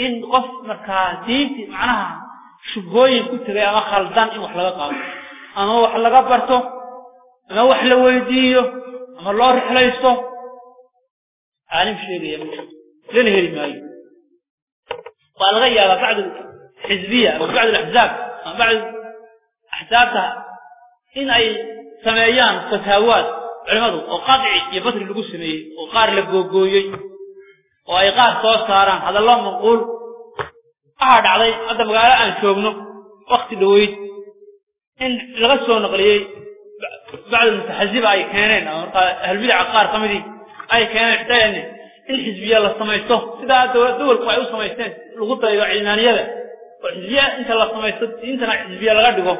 in qof markaa diintii macnaha shubhooyin ku tegay ama khaldan in wax laga qaado ama wax laga barto ama wax la weydiiyo ama loo rixlaysto caalim sheegaya ma jirto lana heli maayo waa laga yaabaa bacdu حزبية أو بعض الأحزاب. بعض أحزابها إن أي سمايان فتاوات علمته وقاطعي يبطر القسمي وقار لقوقوي وإيقاف صوصارا هذا الله منقول أحد علي أدى مقالاء الشوبنو وقت الويد إن الغسوا نقليه بعض المتحزبة أي كانين هل بدع قار قمدي أي كانين حتى يعني إن حزبية الله سمايته سيدا دول قوي سمايتين الغطة يبع علمانية oo xisbiya inta la samaysto intana xisbiya laga dhigo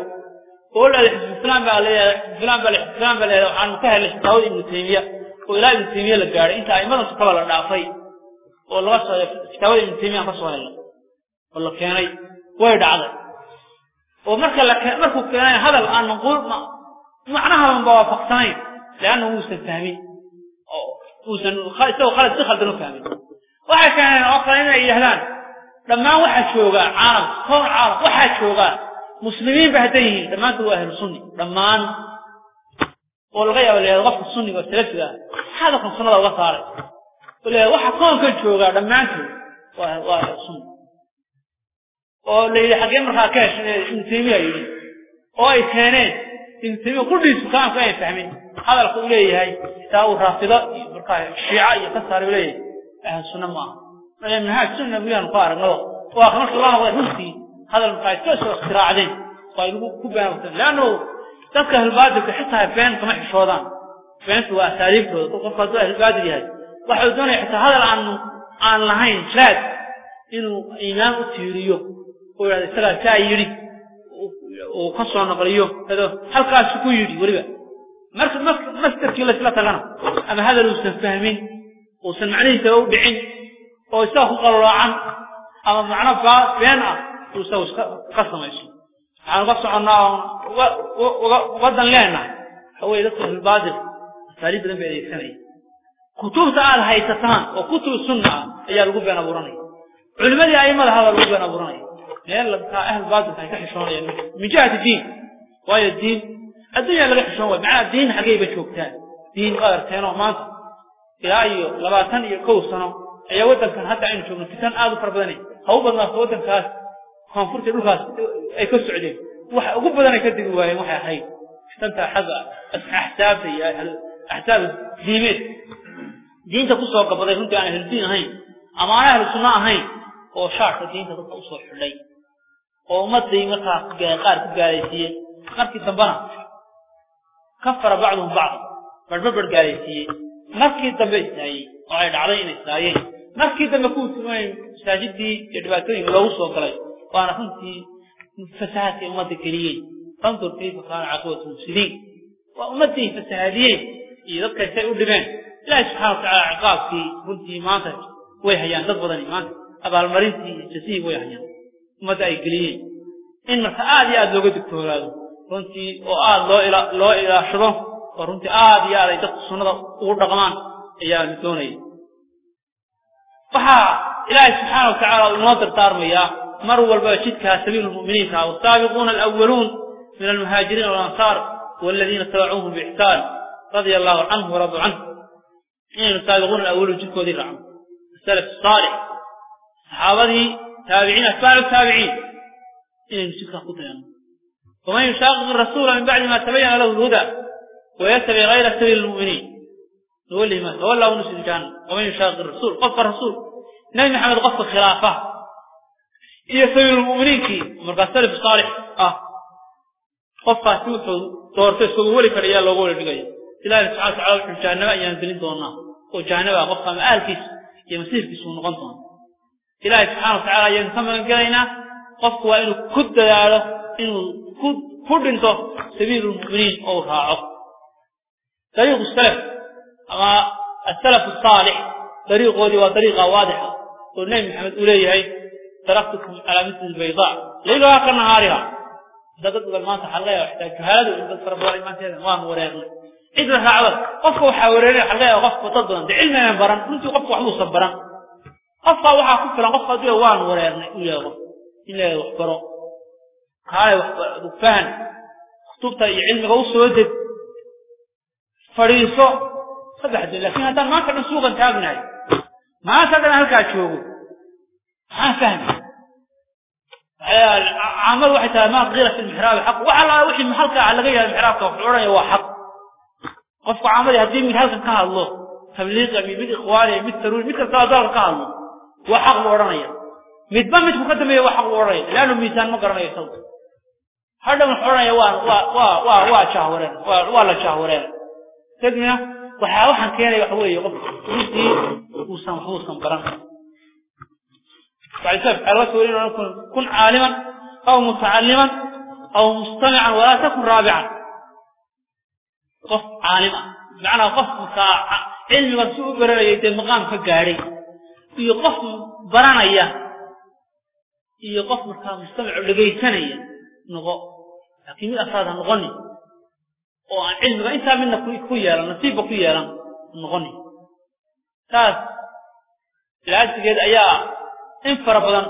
oo la xisbi fulan baa leeyahay xisbi fulan baa xisbi fulan baa leeyahay waxaanu ka helay fataawada ibnu taymiya oo ilaa ibnu taymiya la gaadhay inta aimadan sukaba la dhaafay oo laga soo fataawada ibnu taymiya ka soo helay oo la keenay way dhacday oo marka la markuu keenay hadal aan manquul macnahaban ba waafaqsanayn leanna uusan fahmin oo uusan isagoo khalad si khaldan u fahmin waxay keeneen oo kale inay yidhahdaan dhammaan waxaa joogaa caalam kown caalam waxaa joogaa muslimiinba hadday yihiin dhammaantood waa ahlu sunni dhammaan oo laga yaabo leeyahay qofka sunniga oo salafiga ah hadalkan sunnada uga saaray oo leeyahay waxa koonkan joogaa dhammaantood waa waa ahlu sunni oo la yidhi xaggee markaa ka heshay ibnu taymiya yidhi oo ay keeneen ibnu taymiya kudhiisu kaanku ay fahmin hadalka uu leeyahay taa uu raafido iyo markaa shiica iyo ka saaray uu leeyahay ahlu sunna ma aha لأن هذا السنة بيان فارغ وآخر الله هو يهدي هذا المقايد كسر اختراع دين؟ طيب كبان وطن لأنه تبقى البادر كحسها بين قمح الشوضان بين سواء ساليب وقفة دوئة البادر يهد. وحدون يحسها هذا العنو عن لهين شاد. إنه إيمان التيريو ويقول يعني هذا السلاة تايري وقصوا النقريو هذا حلقة سكويري وريبا مركز مستر كيلا سلاة لنا أما هذا لو سنفهمين وسنمعنيته بعين. Oo isaga ku qalloocan ama macno been ah uu isagu ka samayso waxaan uga soconnaa uga dan leenahay waxa weye dadka ahlulbaatil asaaliib badan bay adeegsanaya kutubta aad haysataan oo kutub sunna ah ayaa lagu been abuuranaya culimadii aimada hada lagu been abuuranaya meel lamkaa ahl baatilka ay ka xishoonayaan min jihati diin waayo diin adduunya laga xishoon waay macnaha diin xaggayba joogtaan diin waad arteenoo maanta ilaa iyo labaatan iyo kow sano ayaa waddankan hadda aynu joogno fitan aad u fara badanay ha u badnaato waddankaas koonfurta dhulkaas ay ka socdeen waxa ugu badanay ka digi waayeen waxay ahayd fitanta xagga axsaabta iyo axsaab diimeed diinta kusoo gabaday runtii aan ahludiin ahayn ama aan ahlu sunno ahayn oo shaarka diinta dadka usoo xidhay oo ummadday markaa qaar ku gaalaysiiyey markii dambena kafara bacduhum bacd barbarbar gaalaysiiyey markii dambe istaayey oo ay dhacday inay istaayeen markii dambe ku tumanay masaajidii iyo dhibaatooyinka loogu soo galay waana runtii fasahaadkay ummadda geliyeen fandur kayfa kaana caaqibatu mufsidiin waa ummadday fasahaadiyeen iyo dadkay say u dhibeen ilaahi subxana watacaala ciqaabkii runtii maanta way hayaan dad badani maanta abaalmarintii iyo jasihii way hayaan ummadda ay geliyeen in marka aad iyo aad looga digtoonaado runtii oo aad loo loo ilaashado oo runtii aad iyo aad ay dadku sunnada ugu dhaqmaan ayaa la doonaya waxaa ilaahay subxaana wa tacaala inoo dardaarmayaa mar walbaba jidkaa sabiilu lmu'miniinka wasaabiquuna alأwaluun min almuhaajiriina walansaar waladiina tabacuuhum biixsaan radia allahu canhu waraduu canhu inaynu saabiquuna alawaluun jidkoodii raacno salaf saalix saxaabadii taabiciin atbaacu taabiciin inaynu jidkaa ku dayano ومن يشاقق الرسول من بعد ما تبين له الهدى ويتبع غير سبيل المؤمنين. نولي ما تولى ونسل جهنم ومن يشاقق الرسول؟ قف الرسول. نبي محمد قف خلافه. إيه سبيل المؤمنين كي؟ مرقى السلف الصالح آه. قف سوحو دورته سوولي فريا لو قول دغاي إلهي سبحانه وتعالى جهنم أيان دلين دونا وجهنم قف ما آلكيس يمسير كيس ونقن دونا إلهي سبحانه وتعالى أيان ثمن قلينا قف وإنه كد ياله إنه ku dhinto sabiilu lmu'miniin ou raaco dariiqu طريق السلف. السلف الصالح طريقه وطريقة واضحة. قلنا محمد أوليه تركتكم على مثل البيضاء. ليل واخر نهارها. دقت قبل ما تحلى وحده جهاد وانت صرف الله ما تهدم وام وريض إذن هذا قفك وحاورين حلى وقف وتضل عند علم ينبرا كنت قفك وحلو صبرا قفك وحاك فلا قفك وان وريض إلا يغف إلا يغفر قال يغفر فهن خطوبة علم غوص ويدد fariiso sadex laakiin hadan ma kan suuqa taagnaa ma sadan halka joogo ha fahm عيال عمل واحد ما غيره في المحراب حق. وعلى وحي محلك على غيره المحراب كوف الأوراني هو حق. قفوا عمل يهديم من هذا كان الله. تبليغ من من إخواني من تروج من تلازال كان الله. هو حق الأوراني من ما مت مقدم هو حق الأوراني لأنه ميزان ما قرن يسوي هذا من الأوراني هو هو هو هو شهورين. هو ولا شهورين. Kadibna waxaa waxaan keenaya waxa weeye qof runtii uusan waxbuusan baran بعد سبب الرسول إنه يكون كن عالما أو متعلما أو مستمعا ولا تكن رابعا. قف عالما. معنى قف علم برنا يدي مقام كقاري. يقف برانيا يقف مستمع لقيتنيا نغو. لكن من أفراد نغني؟ وعن علم إنت منا كو يالا نصيب كو يالا نغني تاس العجل قد أيام in fara badan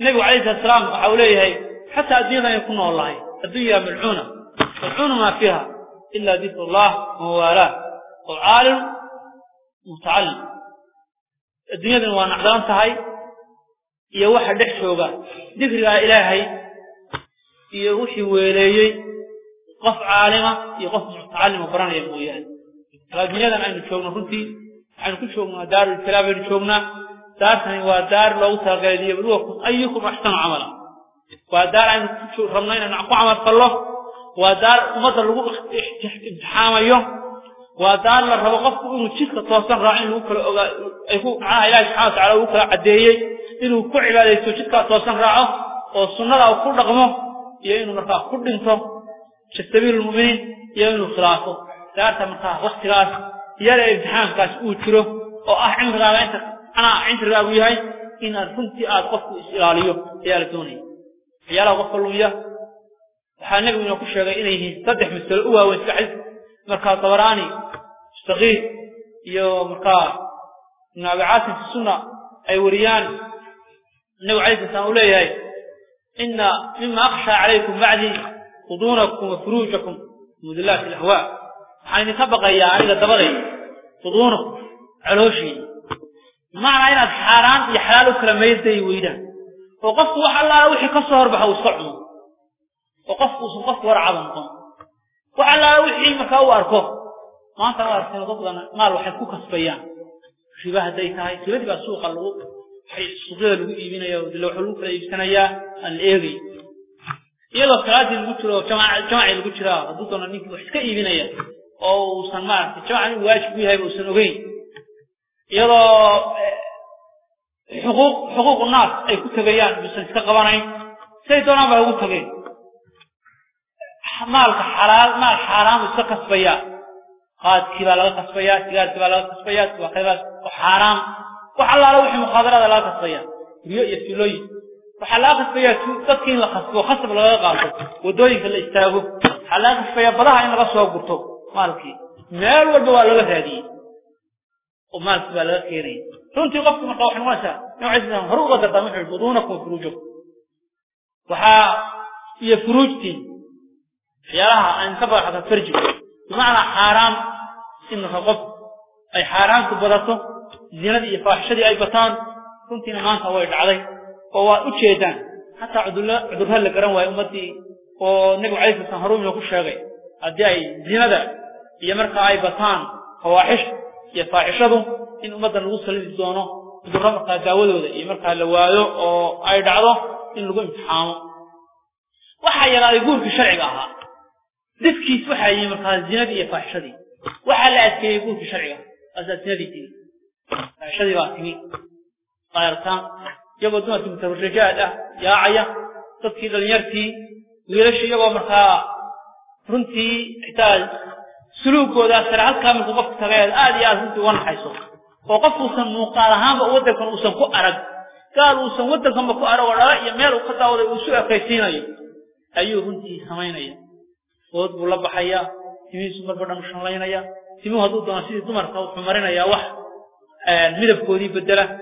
nabigu calayhi salatu salaam waxa uu leeyahay xataa adduunyada ay ku noolahay addunya malcuuna malcuuna maa fiiha ila dikru llah wawaalaa oo caalim mutacalim adduunyadan waa nacdalan tahay iyo waxa dhex jooga dikrigaa ilaahay iyo wixii weeleeyey قف عالمة يقف متعلم وبران يبويان طيب، لازم يدنا عن الشوغنا كنتي عن كل شوغنا دار الكلاب الشوغنا دار ثاني ودار لو تغير لي أيكم أحسن عملا. ودار عن كل شو رمينا. نعقو عمل الله ودار مدر لغو امتحام يوم. ودار لرب قفك انه تشيك التواصل راعي انه كل أيكو عاها إلهي سبحانه وتعالى وكل عدهي إنه كل عبادة تشيك التواصل راعه. وصنة أو كل رقمه. يأينه نرفع كل انتو كتبير المؤمنين؟ يوم الخلاصة دارت مرتاح واختلاص يلا امتحان كاس اوتره أو أه احمد رابعين أنا عند الرابعي هاي إن الفنتي اد قفت اسئلاليو يلا دوني. يلا قفت اللوية وحان نبي من أقول شيئا انه تدح مثل الأوة وانتحز مرتاح طبراني. استغيث. يو مرتاح من ابعات السنة. أي وريان. نوعي تساولي هاي إن مما أخشى عليكم بعدي. صدوركم وفروجكم مذلات الهواء حين يعني سبق يا عيد الدبري صدوركم علوشي معنى إن الحرام يحلال كل ما يدي ويدا. وقف وحال الله وحي كسور بحو صعب وقف وقف ورع عظمكم وعلى وحي مكاو أركو. ما تعرف ارسل ضدنا ما الوحي كسبيان شبه ديتاي تبدا سوق الوقت حيث صغير ويبين يا ودلو حلوك لا يستنيا الإيغي. يلو كراتي لو جيرو جماع جماع لو جيرا ادو دونا نيك وخس كايبينيا أو سن ما جماع واجب يهاي وسن اوغين حقوق حقوق الناس اي كتغيان بسن كا قبانين سي دونا با أو تغي حمال حلال ما حرام وسقسبيا قاد كيبا لا قسبيا قاد كيبا لا قسبيا وخيرات وحرام وحلال وحي مخادره لا قسبيا ريو يتلوي وحلاقة فياتو تدكين لخصو خصب لا قاطو ودوين في الاستاغو حلاقة فيا بلاها إن رسو غتو مالكي نال ودوا له هذه ومالك بلا خيري كنت قف من طوح وسا نعزهم هروغة تطمع بدونك وخروجك وحا يا فروجتي خيالها أن تبقى هذا فرج بمعنى حرام إن خقف أي حرام تبرته زينة الفاحشه دي أي بطان. كنت ما انت وايد عليه oo waad u jeedaan xataa cudurra la garan waayo ummaddii oo nebigu calayhi salam hore inoo ku sheegay haddii ay zinada iyo marka ay bataan fawaaxish iyo faaxishadu in ummaddan lagu salidi doono cudurro markaa daawadooda iyo markaa la waayo oo ay dhacdo in lagu imtixaamo waxaa yaraaday guurkii sharciga ahaa didkiis waxaa yimi markaa zinadii iyo faaxishadii waxaa la adkeeyey guurkii sharciga asaa zinadii timi faaxishadii baa timi qayrtaan يبقى دونة المترجاء يا عيا تطهيد اليرتي ويرش يبقى مرخا رنتي إحتاج. سلوك ودا سرعة كامل قفت تغير آدي آزمت وان حيصو وقفوا سنو قال هام ودكن أسنكو أرق قالوا سنو ودكن بكو أرق ورأي ميرو قطع ودكو سوء قيسين أي. أيو رنتي همين أي. ودكو بو حيا. تمين سمر بدم شنلين أي. تمين هدو دانسيد دمر قوت ممرين أي. وح آه، المدف قولي بدلة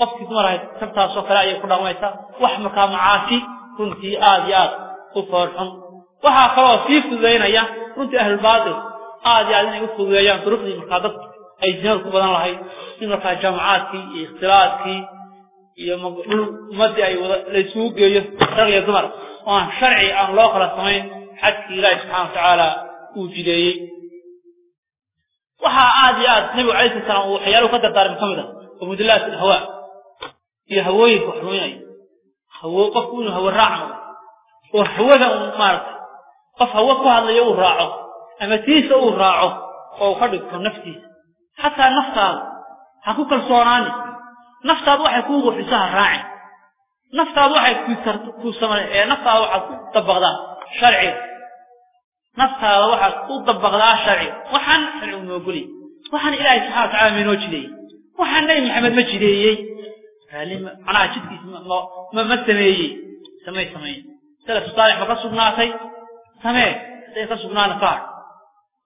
qofkii dumar ahayd sabtaasoo kale ayay ku dhaqmaysaa wax markaa macaasi runtii aad iyo aad u foolxun waxaa kaloo sii fududaynaya runtii ahlulbaatil aad iyo aad inay u fududeeyaan duruqdii markaa dad ay zinada ku badan lahayd in markaa jaamacaadkii iyo ikhtilaadkii iyo dhul ummaddii ay wada la isugu geeyo rag iyo dumar oo aan sharci aan loo kala samayn xadkii ilaahi subxana wa tacaala uu jideeyey waxaa aad iyo aad nebigu calayhi sala salam uu waxyaaluhu ka dardaarmay ka mid ah oo mudillaat alhawaa يهوي فحوي هو قفون هو الرعم وحوذا مارك قف هو قفها الله يو الراعه أما تيس أو الراعه أو خرج في نفسي حتى نفسا حكوك الصوراني نفسا بوح يكون في سهر راعي نفسا بوح يكون في سمر نفسا بوح يطبق ذا شرعي نفسا بوح يطبق ذا شرعي وحن حلو ما يقولي وحن إلهي سبحانه وتعالى من وجلي وحن نبي محمد مجلي فهلين معنى جدك اسم الله. ما مستميه سمي سمي سلف صالح فقصوا بناتي سمي سيقصوا بنانا فاك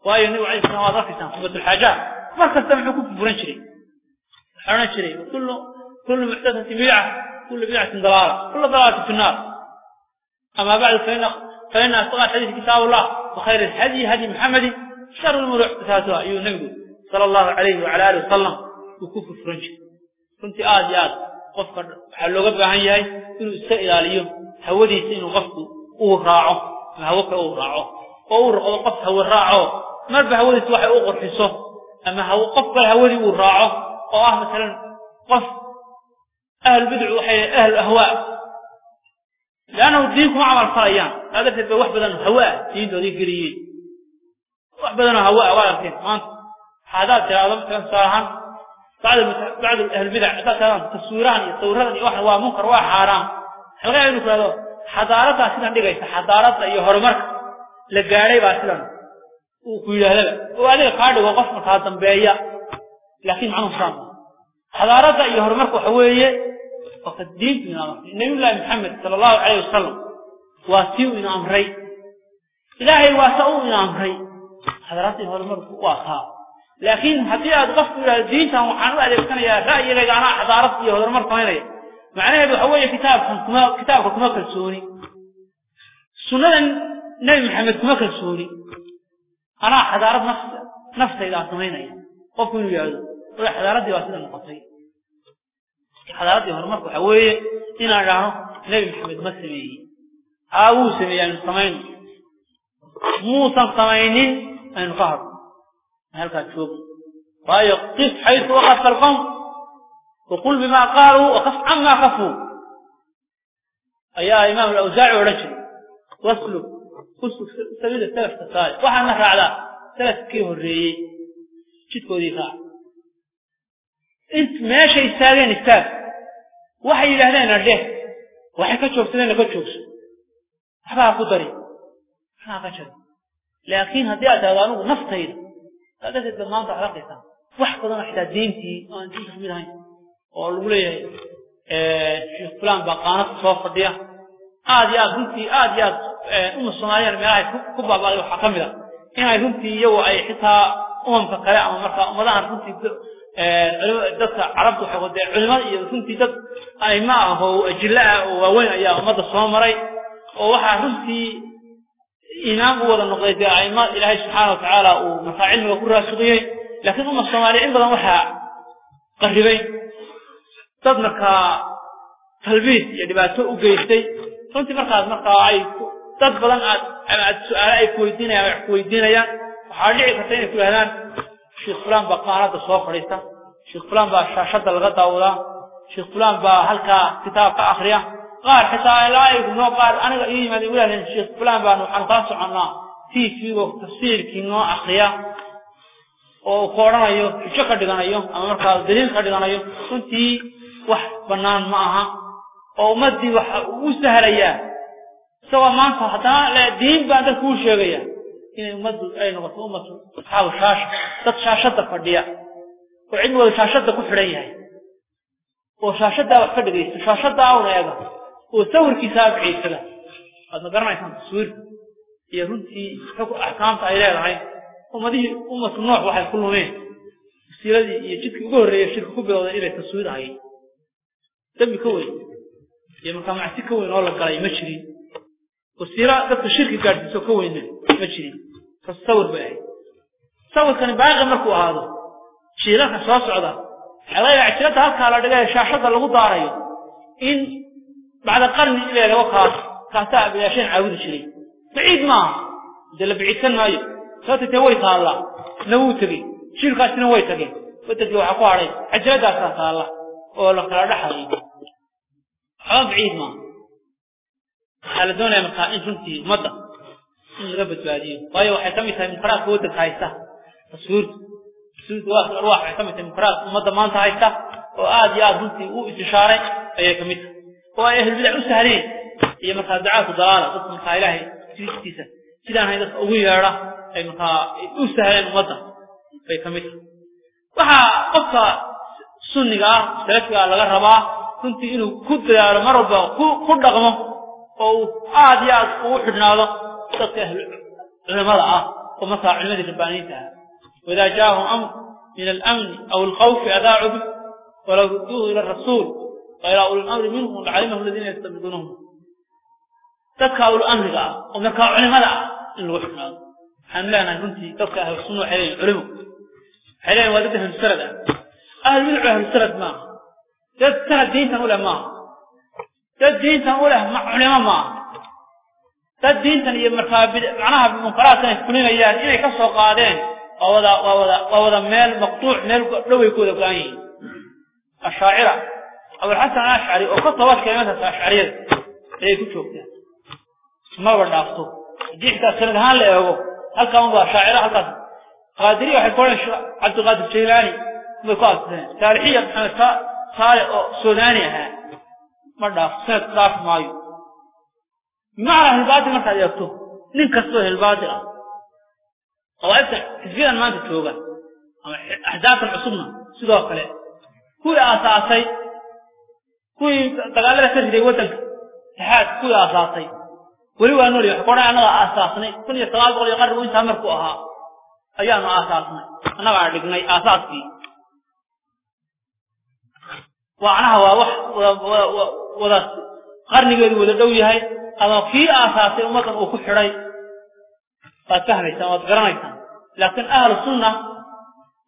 وآيه النبو عليه السلام وآذرك سان خبة الحاجات ما تستمع لكم في برنشري. برنشري وكل كل محدثة بيعة. كل بيعة ضلالة. كل ضلالة في النار. أما بعد فإن فإن أصدقاء حديث كتاب الله. وخير الحديث هدي محمد. شر المرح ثلاثة أيها النبو صلى الله عليه وعلى آله وسلم. وكفر فرنشي كنت آذي آذي قفك حلوغة بهان يهي إنه إسا إلاليه هودي سينو قفك أو راعه ما هوك أو راعه أو راعه قف هو راعه ما بهودي سواحي أو قرحسه أما هو قفك هودي أو راعه أو آه مثلا قف أهل البدع وحي أهل الأهواء لأنه دينكم عمل صلايان هذا في واحد بدن هواء دين ذي قريين واحد بدن هواء واركين ما هذا ترى مثلا صراحة بعد بعد أهل البدع ذكروا تصويران يصورون واحد واحد منكر واحد حرام. الغايه انه قالوا حضاره تاسين اندغيت حضاره اي هرمك لغاري واسلون وكيلها وادي قاعد وقف مخاتم بيا لكن عن حرام. حضاره اي هرمك وحوية فقد دين النبي الله محمد صلى الله عليه وسلم واسيو ان أمري. إلهي واسعو ان أمري. حضاره هرمك واخا laakiin haddii aad qofku yidhahdo diintan waxaan u adeegsanayaa ra'yigayga anaa xadaarad iyo horumar samaynaya macnaheedu waxa weeye kitaabkan kuma kitaabka kuma kalsooni sunnadan nebi maxamed kuma kalsooni anaa xadaarad nafs naftaydaa samaynaya qofku inuu yidhahdo wala xadaaraddii waa sida noqotay xadaaraddii horumarka waxa weeye inaan idhaahno nebi maxamed ma sameeyey haa wuu sameeyey aynu samayno muusan samaynin aynu ka hadlo هل تشوف فيقف طيب، حيث وقف القوم. وقل بما قالوا وقف عما قفوا. أيها إمام الأوزاع ورجل وصلوا وصلوا سبيل الثلاث تصالح وحن نحر على ثلاث كيف الرئي؟ شد وديقا إنت ماشي الثالين الثالث وحي الهلين الرئي وحي كتشوف سنين كتشوف أحبها قدري أحبها قدري لكن هذه أدوانه نفطه هذا البرنامج علاقة تام وحقنا إحدى دينتي. أنا دين جميل هاي؟ والولى آه، شوف فلان بقانا صفر ديا آدي آدي دينتي آدي آه، آدي أم الصناعية المراية كوبا بالي وحكم ده إيه هاي دينتي يو أي حتى أم فكرة أم مرة أم ده عارف دينتي علم دكت عرب دحوه ده علم دينتي دكت أي ما هو جلاء ووين يا أم ده صنم مراي وحه دينتي إيمان هو النقيض عيما إلهي سبحانه وتعالى ومفاعله وكره سقيه لكن هم الصماليين بلا وحى قريبين. تبنك تلبيد يعني بعد سوء قيستي فانت مرقى مرقى عيك تبنك عد عد سؤال أي كويدين يا كويدين يا وحارجع كتير في الهنان شيخ فلان بقى هذا صوف ريتا شيخ فلان بقى شاشة الغداء ولا شيخ فلان بقى هلك كتاب آخر قال حتى لا يكون هو قال أنا إيه ما يقول لنا الشيخ فلان بانو عن قاس عنا في في وقت تفسير كنا أخيا. أو قرآن أيوه شو كذي كنا أيوه أما مركز دين كذي كنا أيوه كنت في واحد بنان معها. أو ما دي واحد وسهل أيه سواء ما صحتا لا دين بعد كل شيء غيا إن ما دي أي نقطة ما تحاول شاش تتشاشة تفديا وعند ولا شاشة تكون فريعة وشاشة تفديا شاشة تعاون أيها oo sawirkiisa abciidsada waad ma garanaysaan taswiirka iyo runtii axkaamta ay leedahay ummadihii ummatu nooc waxay ku lumeen wasiiladii iyo jidkii ugu horreeyay shirka ku bilowday inay taswiir ahayd dembi ka weyn iyo markaa macsi ka weyn oo la galay ma jirin wasiilo dadka shirki gaadhsiiso ka weynna ma jirin kas sawir bay ahayd sawirkani baaqi markuu ahaado jiilalka soo socda waxaa laga yaaba jilalda بعد قرن إلى الوقت قاتع بلا شيء عاود شري. بعيد ما دل بعيد سنة هاي ثلاثة توي صار الله. نووي تري. شو القاتل نووي تري. بدك لو عقاري عجلة داس صار الله. ولا خلا رح هاي عاد بعيد ما. على دون يا مقاين شنتي مدة من رب تبادي باي واحد تمي تاني مقرأ كود الخايسة. تصور تصور واحد أرواح تمي تاني مقرأ مدة ما أنت عايزة وآدي آدنتي وإتشارة. أيه كميت وأهل بدع سهلين هي مرقى دعاك وضلالة قصة مرقى إلهي في اختيسة سلان هيدا قوية يرى أي مرقى إدو سهلين وضع في كميت وحا قصة سنقة سلكة على كنت إنه كد يا مربا كد أغمه أو آديات أو حدنا هذا تلك أهل رمضة آه. ومصع علمات ربانيتا وإذا جاءهم أمر من الأمن أو الخوف أذاعوا به. ولو ردوه إلى الرسول. وإلى أولي الأمر منهم العلمه الذين يستمدونهم تبكى أولي الأمر ومكى علم هذا إن الوحكم حملانا كنتي تبكى أهل الصنع حليل علمه حليل والدته السرد. أهل ملعب أهل السرد ما. تسرد دينته أولا ما. تسرد دينته أولا مع علمه ما. تسرد دينته أن يمرتها معناها بمقراسة يسكنين أيها إليه كسر قادين. ووضع ووضع ووضع ميل مقطوع ميل لو يكون الشاعرة أبو الحسن أشعري وقد طوات كلمات أشعرية. إيه قلت له سمار الناسطو جيحت السندهان لأيه هل كان مضى شاعرة هل كان؟ قادري وحي قولنا عبد القادر السيلاني هم يقول تاريحية محمد صالح سوداني ها. مرنا سنة طلاف مايو. ما على هالبادي ما تعالي يكتو لين كسوه هالبادي أو أبتح كثيرا ما تتوقع أحداث العصومة. سيدوه قليل كل أساسي kuwii dagaalada ka riday waddanka saxaad kuwii aasaasay. Weli waa nool yahay kodhan annaga aasaasnay. Kun iyo sagaal boqol iyo qarnigu intaa markuu ahaa ayaanu aasaasnay. Annagaa dhignay aasaaskii macnaha waa wax wada qarnigeedu wada dhow yahay ama kii aasaasay ummaddan uu ku xidhay. Waad fahmaysaan waad garanaysaan. Laakiin ahlu sunna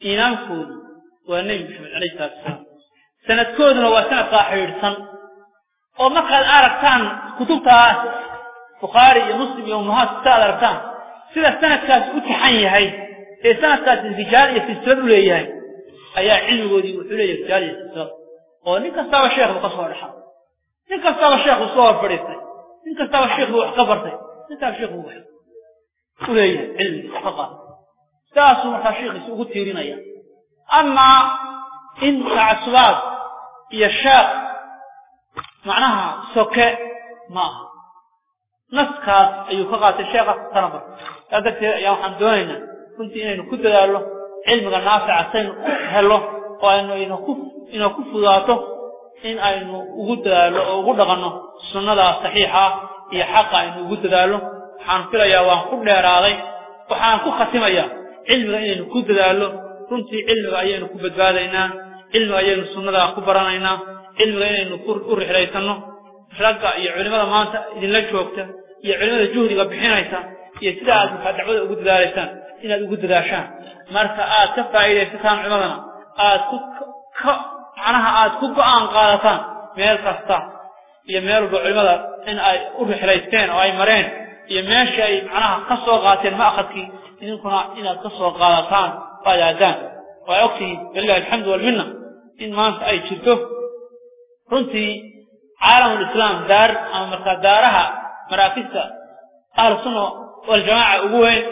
iimaankoodu waa nebi maxamed calayhi salatu wasalaam سندكودنا وسند قاحير سن ومقال آرقتان كتبتها بخاري مسلم يومهات ستال آرقتان سيدا سندكاس اتحاني هاي. اي سندكاس انتجالية في السبب لي هاي. ايا علمي قودي وحولي انتجالية في السبب ونكا استاوى الشيخ بقصوى الرحام نكا استاوى الشيخ بصوى الفريسي نكا استاوى الشيخ بوح قبرتي. نكا استاوى الشيخ بوح. قولي علمي فقط. استاوى الشيخ بوح قبرتي أما إن العصباب يشاق معناها سكاء ما. نسك أي فقط الشيخ التنبر هذا يا محمد دوينة كنت إنه كنت قال له علم النافع سين هلا وإنه إنه كف إنه كف ذاته إن أنه وجود له وجود غنه سنة صحيحة هي حق إنه وجود له. حان كلا يا وان كل راعي وحان كل ختم يا علم إنه كنت قال له كنت علم أيه إنه كبد بعدينا cilmiga ayaynu ku sunnada ku baranaynaa cilmiga inaynu u rixlaysanno ragga iyo culimada maanta idinla joogta iyo culimada juhdiga bixinaysa iyo sida aad markaa dacwada ugu dadaalaysaan inaad ugu dadaashaan marka aad ka faa'iidaysataan culimadana aad ku ka macnaha aad ku go'aan qaadataan meel kasta iyo meel walba culimada in ay u rixlaysteen oo ay mareen iyo meesha ay macnaha ka soo qaateen ma'khadkii idinkuna inaad ka soo qaadataan oo aad aadaan waa ogtihiin walilahi alxamdu walminna in maanta ay jirto runtii caalamulislaam daar ama markaa daaraha maraakista ahlu sunna waljamaaca ugu weyn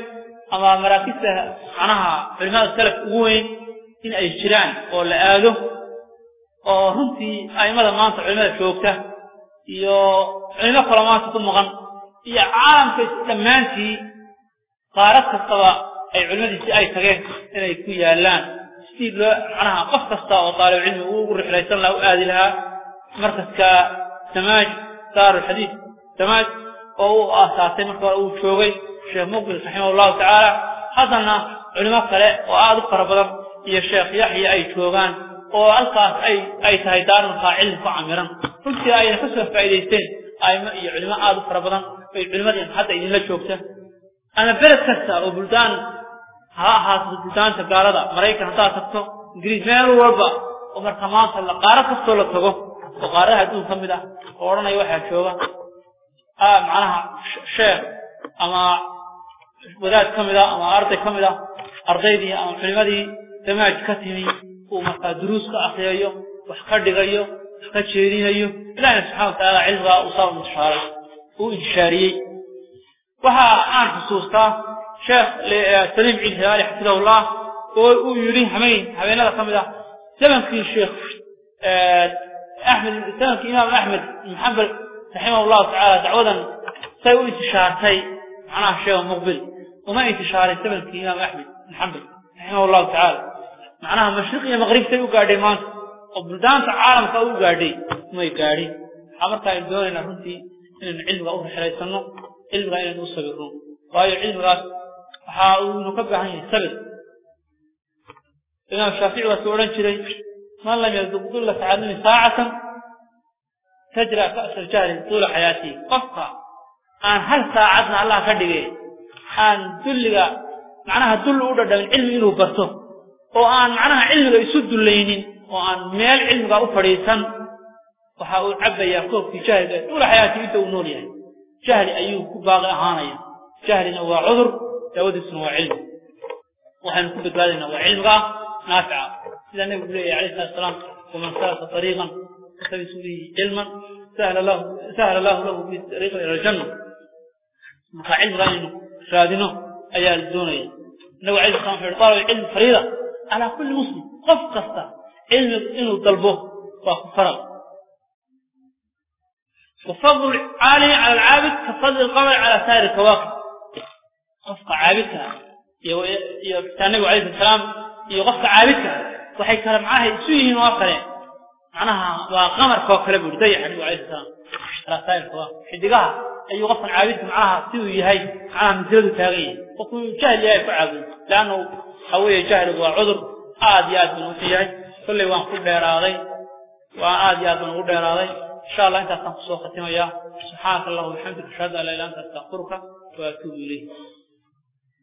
ama maraakista macnaha culimada salaf ugu weyn in ay jiraan oo la aado oo runtii a'immada maanta culimada joogta iyo culimo kale maanta ku maqan iyo caalamka dhammaantii qaarad kastaba ay culimadiisii ay tageen inay ku yaallaan سيد معناها قف كستا وطالب علم وقول رحلي سنة وآذي لها. مركز كتماج صار الحديث. تماج وهو أساسي مركز وقول شوقي. الشيخ مقبل صحيح الله تعالى. حصلنا علماء فلاء وآذ قرب ذر يا شيخ يحيي أي شوقان. وألقى أي أي تهيدار مقا علم فعمرا فلت أي نفسه في إليستين أي علماء آذ قرب ذر علماء حتى إذن لا شوقته. أنا بلد كستا وبلدان ha ahaato buldaanta gaalada maraykan haddaad tagto ingiriis meel walba oo marka maanta la qaaro kastoo la tago oo qaaradaha adduun ka mid ah oo odhanaya waxaa jooga. Macnaha sheekh ama wadaad ka mid ah ama arday ka mid ah ardaydii ama culimadii damaaj ka timi uu markaa duruus ka akriyayo wax ka dhigayo wax ka jeedinayo ilahina subxana wa tacaala cilmigaa uu saa intishaaray uu intishaariyey waxa aan xusuustaa شيخ سليم عيد هلالي حفظه الله ويريد همين همين هذا قمده سمك الشيخ آه، أحمد سمك إمام أحمد محمد رحمه الله تعالى تعودا سيقول انتشارتي معناه شيء مقبل وما انتشاري سمك إمام أحمد محمد رحمه الله تعالى. معناها مشرقية مغرب سيقول قاعدين مان وبلدان العالم سيقول قاعدين ما يقاعدين حمرتا يبدون إلى رنتي إن العلم أوفر حليسانو العلم غير نوصة بالروم وهي العلم غير waxaa uunu ka baahan yahay sabir imaam shaafici waa suu odhan jiray man lam yabduq dulla tacallumi saacatan tajra ka'sa aljahli tuula xayaatihi qofka aan hal saacadna allah ka dhigay aan dulliga macnaha dulli u dhadhamin cilmi inuu barto oo aan macnaha cilmiga isu dullaynin oo aan meel cilmiga u fadhiisan waxa uu cabbayaa koobkii jahliga tuula xayaatihi inta uu nool yahay jahli ayuu ku baaqi ahaanaya jahlina waa cudur تودسنا وعلم وحن نكبت بالنا وعلم نافع إذا النبي عليه الصلاة والسلام ومن سهل طريقا تختبس به علما سهل الله له في طريق إلى الجنة علم غانينه شادينه أيها الدوني نوع علم خام في الطالب علم فريضة على كل مسلم قف قصة علم إنه طلبه فكفر وفضل عالي على العابد كفضل القمر على سائر الكواكب qofka caabidka iyo iyo nabigu alayhi salaam iyo qofka caabidka waxay kala macnaha isu yihiin oo kale macnaha waa qamarka oo kale buuri dayaxa nabigu alayhi salaam rasaa'ilka waa xidigaha ayuu qofkan caabidka macnaha siduu yahay macnaha mansiladu taagan yahay qofku jahli yahay ku caabudo leanna waxa weeye jahligu waa cudur aad iyo aad buu uxun yahay kolley waan ku dheeraaday waa aad iyo aad baan ugu dheeraaday insha allah intaasaan kusoo khatimayaa subxaanaka allahuma bixamdika ashhadu an laa ilaha anta astaghfiruka wa atuubu ilayk